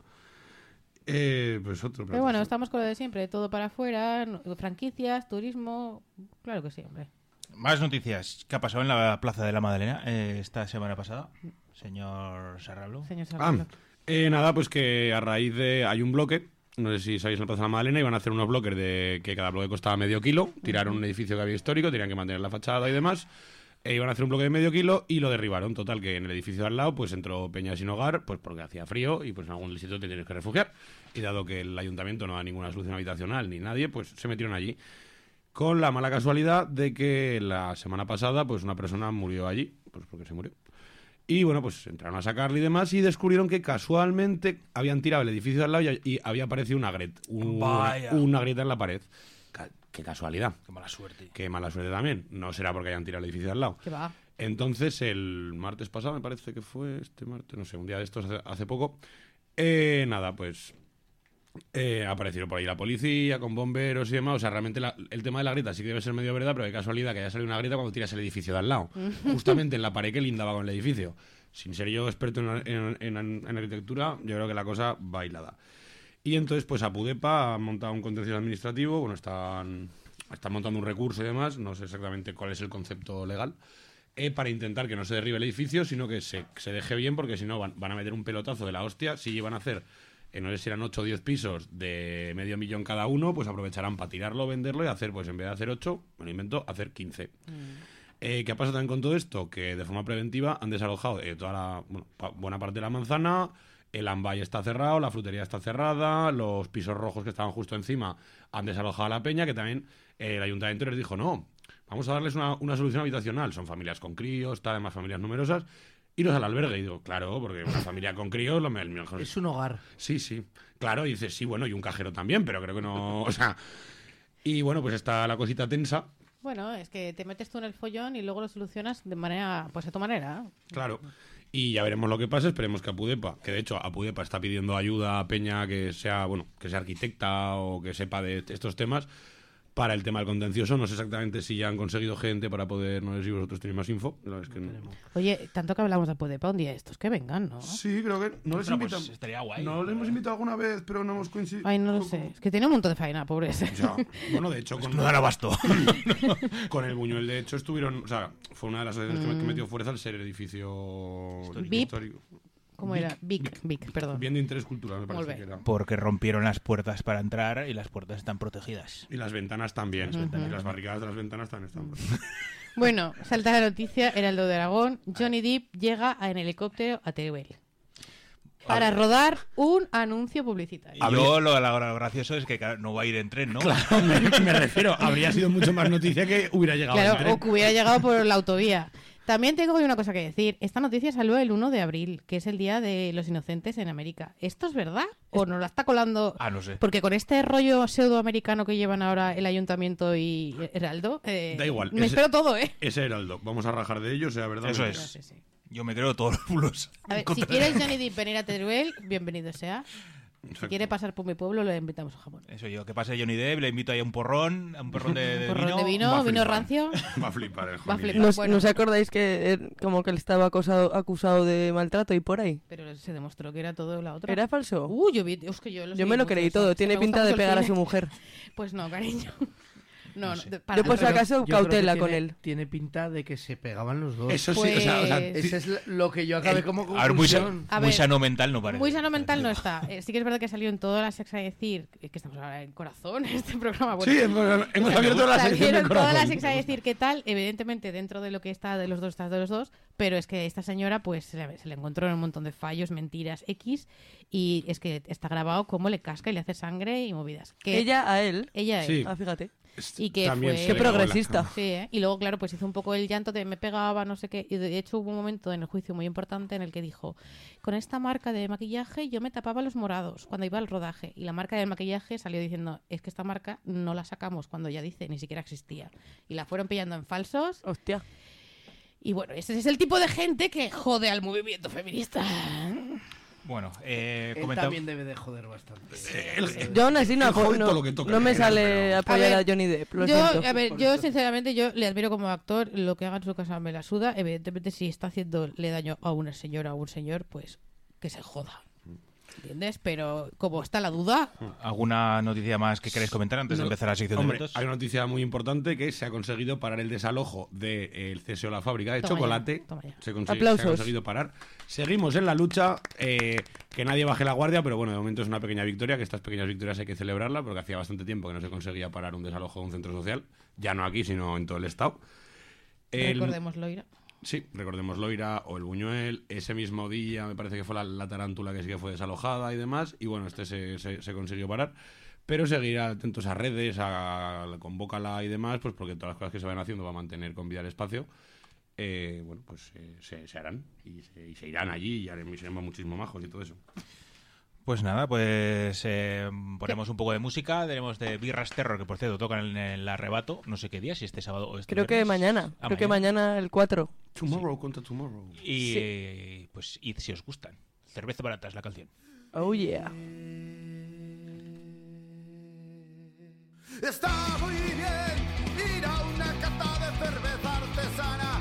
Eh, pues otro. Pero bueno, estamos con lo de siempre, todo para afuera, franquicias, turismo, claro que sí, hombre. Más noticias. ¿Qué ha pasado en la Plaza de la Madalena eh, esta semana pasada? Señor Serralo. Señor Ah, eh, nada, pues que a raíz de. Hay un bloque, no sé si sabéis en la Plaza de la Madalena, iban a hacer unos bloques de que cada bloque costaba medio kilo. Tiraron un edificio que había histórico, tenían que mantener la fachada y demás. E iban a hacer un bloque de medio kilo y lo derribaron. Total, que en el edificio de al lado, pues entró Peña sin hogar, pues porque hacía frío y pues en algún sitio te tienes que refugiar. Y dado que el ayuntamiento no da ninguna solución habitacional ni nadie, pues se metieron allí. Con la mala casualidad de que la semana pasada, pues una persona murió allí, pues porque se murió. Y bueno, pues entraron a sacarle y demás y descubrieron que casualmente habían tirado el edificio de al lado y, y había aparecido una grieta, Vaya. una grieta en la pared. Qué casualidad. Qué mala suerte. Qué mala suerte también. No será porque hayan tirado el edificio de al lado. Va. Entonces, el martes pasado, me parece que fue este martes, no sé, un día de estos hace, hace poco, eh, nada, pues eh, aparecieron por ahí la policía con bomberos y demás. O sea, realmente la- el tema de la grieta sí que debe ser medio verdad, pero qué casualidad que haya salido una grieta cuando tiras el edificio de al lado. Justamente en la pared que lindaba con el edificio. Sin ser yo experto en, en- en- en arquitectura, yo creo que la cosa bailada. Y entonces, pues Apudepa ha montado un contencioso administrativo, bueno, están, están montando un recurso y demás, no sé exactamente cuál es el concepto legal, eh, para intentar que no se derribe el edificio, sino que se, se deje bien, porque si no van, van a meter un pelotazo de la hostia. Si llevan a hacer, eh, no sé si eran 8 o 10 pisos de medio millón cada uno, pues aprovecharán para tirarlo, venderlo y hacer, pues en vez de hacer 8, me lo invento, hacer 15. Eh, ¿Qué pasa también con todo esto? Que de forma preventiva han desalojado eh, toda la, bueno, pa- buena parte de la manzana, el ambay está cerrado, la frutería está cerrada, los pisos rojos que estaban justo encima han desalojado a la peña, que también eh, el ayuntamiento les dijo, no, vamos a darles una, una solución habitacional. Son familias con críos, tal, además familias numerosas. Iros al albergue. Y digo, claro, porque una familia con críos, lo mejor Es un hogar. Sí, sí. Claro, y dices, sí, bueno, y un cajero también, pero creo que no. O sea. Y bueno, pues está la cosita tensa. Bueno, es que te metes tú en el follón y luego lo solucionas de manera, pues a tu manera. Claro. Y ya veremos lo que pasa, esperemos que Apudepa, que de hecho Apudepa está pidiendo ayuda a Peña que sea, bueno, que sea arquitecta o que sepa de estos temas para el tema del contencioso. No sé exactamente si ya han conseguido gente para poder, no sé si vosotros tenéis más info. La verdad es que no. Oye, tanto que hablamos de Podepa un día estos, que vengan, ¿no? Sí, creo que no les pues invitan. estaría guay. No les hemos invitado alguna vez, pero no hemos coincidido. Ay, no lo sé. Es que tiene un montón de faena, pobres. Ya. Bueno, de hecho, con, no dan abasto. con el Buñuel, de hecho, estuvieron. O sea, fue una de las asociaciones que me- que Mm. metió fuerza al ser edificio histórico. ¿Cómo era? Vic, Vic, perdón. Bien de interés cultural, me parece que era. Porque rompieron las puertas para entrar y las puertas están protegidas. Y las ventanas también. Las ventanas. Y las barricadas de las ventanas también están. Bueno, salta la noticia, Heraldo de Aragón. Johnny Depp llega en helicóptero a Teruel para rodar un anuncio publicitario. Lo, lo- lo gracioso es que claro, no va a ir en tren, ¿no? Claro, me, me refiero, habría sido mucho más noticia que hubiera llegado en Claro, tren. o que hubiera llegado por la autovía. También tengo una cosa que decir. Esta noticia salió el 1 de abril, que es el Día de los Inocentes en América. ¿Esto es verdad? ¿O nos la está colando? Ah, no sé. Porque con este rollo pseudoamericano que llevan ahora el Ayuntamiento y Heraldo, eh, Da igual. me ese- espero todo, ¿eh? Ese heraldo. Vamos a rajar de ello, sea verdad. Eso es. Yo me creo todos los bulos. A ver, si quieres Johnny Depp venir a Teruel, bienvenido sea. Si quiere pasar por mi pueblo, le invitamos a jamón. Eso yo, que pase Johnny Depp, le invito ahí a un porrón, a un porrón de, de Porrón vino. de vino, Va a vino flipar. rancio. Va a flipar el Va a flipar. ¿No, Bueno. ¿no os acordáis que eh, como que él estaba acusado, acusado de maltrato y por ahí? Pero se demostró que era todo la otra. ¿Era falso? Uh, yo vi, es que yo, lo Yo me lo creí todo. Tiene pinta de pegar a su mujer. Pues no, cariño. No, sé. de- para Yo por si nada. acaso Yo creo que cautela con tiene- él. Tiene pinta de que se pegaban los dos. Eso sí, o sea, o sea, Pues- Ese es la- lo que yo acabé como A ver, muy, sa- conclusión. A muy ver, sano mental no parece. Muy sano mental no está. Eh, sí que es verdad que salió en todas las sex a decir, eh, que estamos ahora en corazón, este programa. bueno. Sí, hemos, hemos abierto la sección Salieron todas las corazón. a decir qué tal, evidentemente dentro de lo que está de los dos, está de los dos, pero es que esta señora pues se le, se le encontró en un montón de fallos, mentiras, X, y es que está grabado cómo le casca y le hace sangre y movidas. Que Ella a él. ella Sí. es. Ah, fíjate. Y que También fue... progresista. Sí, ¿eh? y luego, claro, pues hizo un poco el llanto de me pegaba, no sé qué. Y de hecho hubo un momento en el juicio muy importante en el que dijo, con esta marca de maquillaje yo me tapaba los morados cuando iba al rodaje. Y la marca del maquillaje salió diciendo, es que esta marca no la sacamos cuando ya dice, ni siquiera existía. Y la fueron pillando en falsos. Hostia. Y bueno, ese es el tipo de gente que jode al movimiento feminista. Bueno, eh, Él también debe de joder bastante. Yo aún así no, me sale pero- apoyar A a, ver, Johnny Depp. Lo yo, siento. a ver, yo sinceramente yo le admiro como actor, lo que haga en su casa me la suda. Evidentemente si está haciéndole daño a una señora o a un señor, pues que se joda. ¿Entiendes? Pero como está la duda, ¿Alguna noticia más que queréis comentar antes de empezar la sección hombre, de eventos? Hay una noticia muy importante que se ha conseguido parar el desalojo del ceseo de la fábrica de Toma ya, chocolate. toma ya. Se, consigue- se ha Aplausos. conseguido parar. Seguimos en la lucha. eh, que nadie baje la guardia, pero bueno, de momento es una pequeña victoria. Que estas pequeñas victorias hay que celebrarla porque hacía bastante tiempo que no se conseguía parar un desalojo de un centro social. Ya no aquí, sino en todo el estado. El- recordemos Loira. Sí, recordemos Loira o el Buñuel. Ese mismo día me parece que fue la, la tarántula que sí que fue desalojada y demás. Y bueno, este se, se- se consiguió parar. Pero seguir atentos a redes, a, a Convócala y demás, pues porque todas las cosas que se van haciendo va a mantener con vida el espacio. eh, bueno, pues eh, se, se harán y se, y se irán allí y haremos, muchísimo majos y todo eso. Pues nada, pues eh, ponemos un poco de música. Tenemos de Birras Terror, que por cierto tocan en el arrebato. No sé qué día, si este sábado o este Creo que viernes. mañana. Ah, Creo que mañana el 4. Tomorrow contra tomorrow. Y Sí. eh, pues id si os gustan. Cerveza barata es la canción. Oh yeah. Está muy bien ir a una cata de cerveza artesana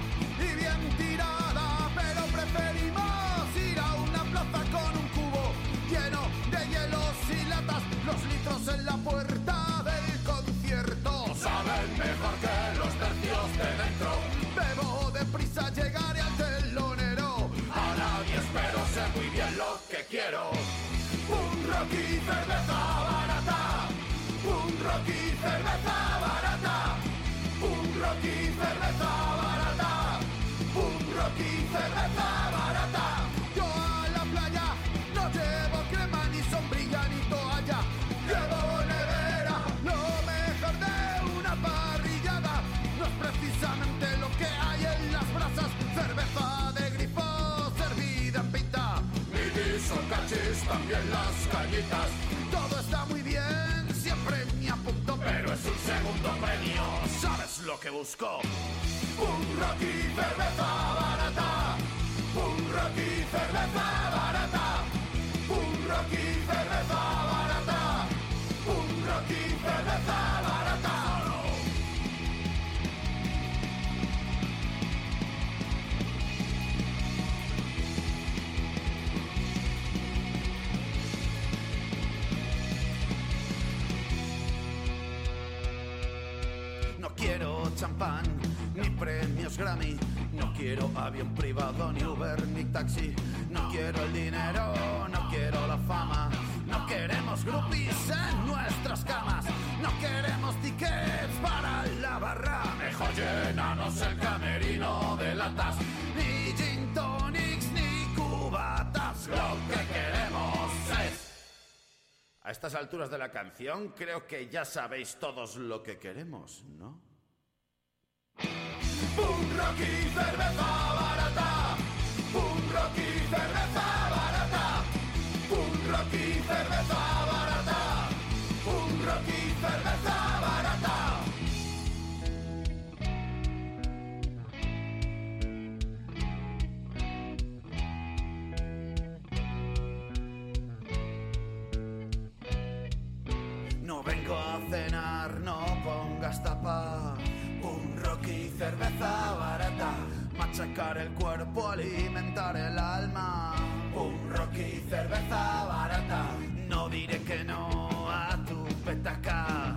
quiero. Un rock y cerveza barata. Un rock y cerveza barata. Un rock y cerveza barata. Un rock y cerveza barata. Todo está muy bien, siempre me apunto, pero es un segundo premio. ¿Sabes lo que busco? Un rocky cerveza barata. Un rocky cerveza No quiero avión privado, ni Uber, ni taxi. No quiero el dinero, no quiero la fama. No queremos groupies en nuestras camas. No queremos tickets para la barra. Mejor llénanos el camerino de latas. Ni gin tonics, ni cubatas. Lo que queremos es... A estas alturas de la canción, creo que ya sabéis todos lo que queremos, ¿no? Un rocky cerveza barata. Un rocky cerveza barata. Un rocky cerveza barata. Un rocky cerveza barata. a cenar, no pongas tapa. Cerveza barata. Machacar el cuerpo, alimentar el alma. Un rocky, cerveza barata. No diré que no a tu petaca.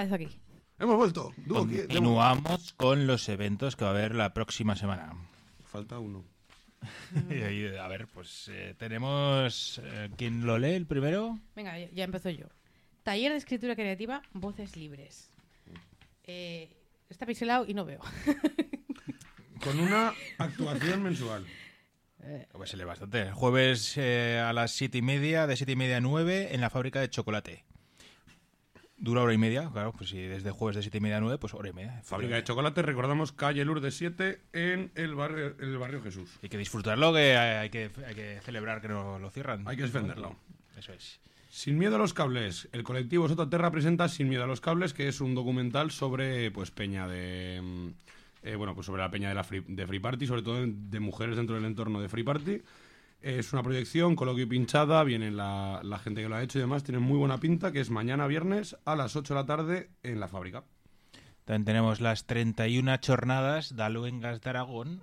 Otra vez aquí. Hemos vuelto. Continuamos con los eventos que va a haber la próxima semana. Falta uno. Y ahí, a ver, pues eh, tenemos... eh, ¿Quién lo lee el primero? Venga, ya, ya empezó yo. Taller de escritura creativa, voces libres. Eh, está pixelado y no veo. Con una actuación mensual. Pues se lee bastante. Jueves eh, a las siete y media, de siete y media a nueve, en la fábrica de chocolate. Dura hora y media, claro, pues si desde jueves de siete y media a nueve, pues hora y media. Fábrica de chocolate, recordamos calle Lourdes 7 en el barrio, el barrio Jesús. Hay que disfrutarlo, que hay que, hay que celebrar que no lo cierran. Hay que defenderlo. Eso es. Sin miedo a los cables. El colectivo Sototerra presenta Sin miedo a los cables, que es un documental sobre pues peña de mm, eh, bueno, pues sobre la peña de la free, de Free Party, sobre todo de mujeres dentro del entorno de Free Party. Es una proyección, coloquio y pinchada, viene la, la gente que lo ha hecho y demás, tiene muy buena pinta, que es mañana viernes a las 8 de la tarde en la fábrica. También tenemos las 31 jornadas de Aluengas de Aragón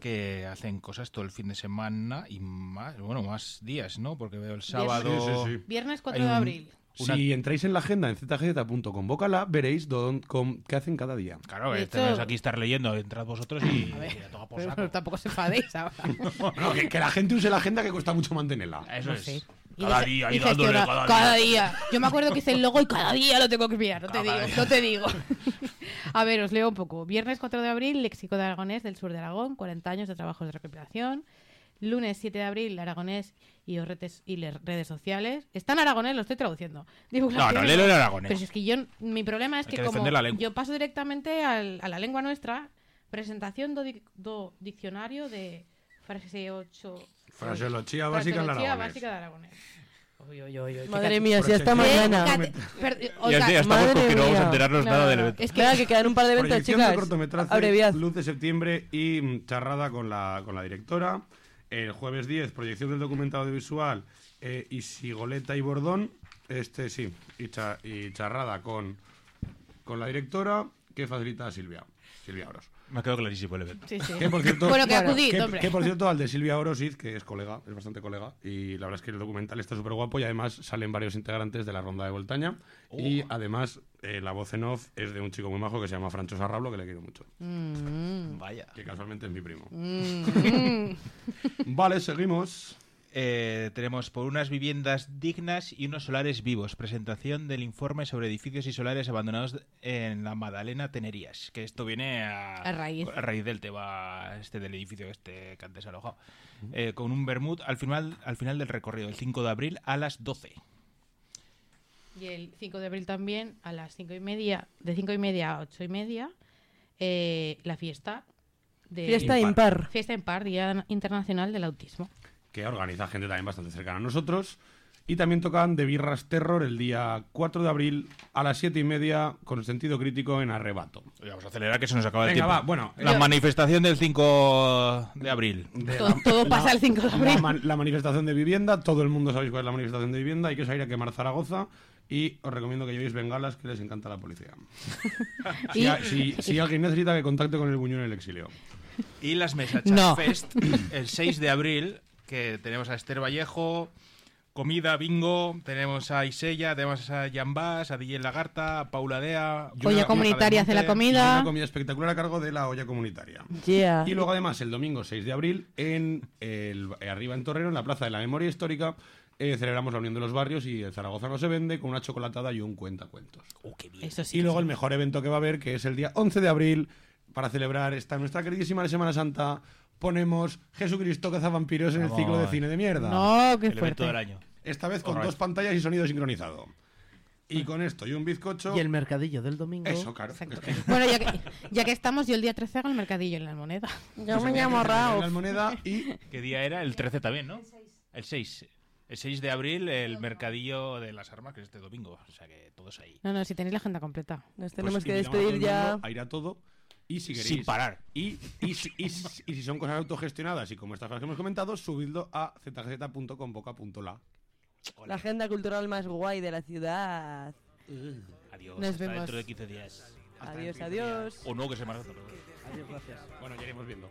que hacen cosas todo el fin de semana y más, bueno, más días, ¿no? Porque veo el sábado... Sí, sí, sí. Viernes 4 hay de un- abril. Una- Si entráis en la agenda en zgz.com, bócala, veréis don- com- qué hacen cada día. Claro, eh, hecho- tenemos aquí estar leyendo, entrad vosotros y, A ver, y a tomar por pero saco. tampoco se enfadéis ahora. No, que, que la gente use la agenda que cuesta mucho mantenerla. Eso No es. sé. Cada día, y dándole cada, día. Yo me acuerdo que hice el logo y cada día lo tengo que mirar, no te Cada digo, día. no te digo. A ver, os leo un poco. Viernes 4 de abril, Léxico de Aragonés del sur de Aragón, 40 años de trabajos de recopilación. Lunes 7 de abril, Aragonés y, redes, y les redes sociales. Está en aragonés, lo estoy traduciendo. Divulgación- No, no, léelo en aragonés. Pero si es que yo, mi problema es que, que como defender la lengua. yo paso directamente al- a la lengua nuestra, presentación do, do diccionario de frase 8... Fraseología básica Fraseología básica de aragonés. Uy, uy, uy, uy, qué Madre mía, si hasta mañana. Oiga, así ya estamos madre con que no vamos a enterarnos No, nada no, del evento. es que que quedan un par de eventos, chicas. de cortometraje Abreviad. Luz de septiembre y charrada con la, con la directora. El jueves 10, proyección del documental audiovisual eh, y Sigoleta y Bordón. Este sí, y charrada con, con la directora que facilita a Silvia. Silvia Oros. Me ha quedado clarísimo el evento. Sí, sí. Que por cierto, Bueno, que acudid, que, hombre. que, por cierto, al de Silvia Orosiz, que es colega, es bastante colega, y la verdad es que el documental está súper guapo y además salen varios integrantes de la ronda de Voltaña. Y además eh, la voz en off es de un chico muy majo que se llama Francho Sarrablo, que le quiero mucho. Mm, Vaya. Que casualmente es mi primo. mm. Vale, seguimos. Eh, tenemos por unas viviendas dignas y unos solares vivos. Presentación del informe sobre edificios y solares abandonados en la Madalena Tenerías. Que esto viene a, A raíz. a raíz del tema este del edificio este que antes ha alojado. Eh, con un vermut al final, al final del recorrido, el 5 de abril a las 12. Y el 5 de abril también, a las 5 y media, de 5 y media a 8 y media, eh, la fiesta de... Fiesta impar. Fiesta impar, Día Internacional del Autismo. Que organiza gente también bastante cercana a nosotros. Y también tocan de Birras Terror el día 4 de abril a las 7 y media con sentido crítico en Arrebato. Oye, Vamos a acelerar que se nos acaba el Venga, tiempo. va, bueno, La yo- manifestación del 5 de abril. De Todo, todo pasa el 5 de La, abril. man- la manifestación de vivienda, todo el mundo sabéis cuál es la manifestación de vivienda, hay que salir a quemar Zaragoza y os recomiendo que llevéis bengalas que les encanta la policía. si, Y- a- si- si alguien necesita que contacte con el buñón en el exilio. Y las mesas No. Fest el 6 de abril, que tenemos a Esther Vallejo, comida, bingo, tenemos a Isella, tenemos a Jambás, a DJ Lagarta, a Paula Dea. Olla comunitaria hace la comida. una comida espectacular a cargo de la olla comunitaria. Yeah. Y luego además el domingo 6 de abril en el, eh, arriba en Torrero, en la Plaza de la Memoria Histórica, eh, celebramos la unión de los barrios y el Zaragoza no se vende con una chocolatada y un cuentacuentos. Eso sí. Y luego el mejor evento que va a haber, que es el día 11 de abril, para celebrar esta nuestra queridísima Semana Santa, ponemos Jesucristo cazavampiros en el ciclo de cine de mierda. No, qué El fuerte. del año. Esta vez con Alright. dos pantallas y sonido sincronizado. Y con esto y un bizcocho. Y el mercadillo del domingo. Eso, claro. Exacto. Que- Bueno, ya que, ya que estamos, yo el día 13 hago el mercadillo en la moneda. Yo me llamo en la Raúl. moneda y ¿Qué día era? El 13 también, ¿no? El 6. El 6 de abril, el mercadillo de las armas, que es este domingo. O sea que todos ahí. No, no, si tenéis la agenda completa. Nos pues, tenemos que a todo despedir ya. mundo A ir a todo. Y si queréis. Sin parar. Y, y, si- y si- y si son cosas autogestionadas y como estas cosas que hemos comentado, subidlo a zgz.convoca.la. La agenda cultural más guay de la ciudad. Adiós. Nos hasta vemos. dentro de 15 días. Hasta Adiós, días. adiós. O no, que se. Adiós, gracias. Bueno, ya iremos viendo.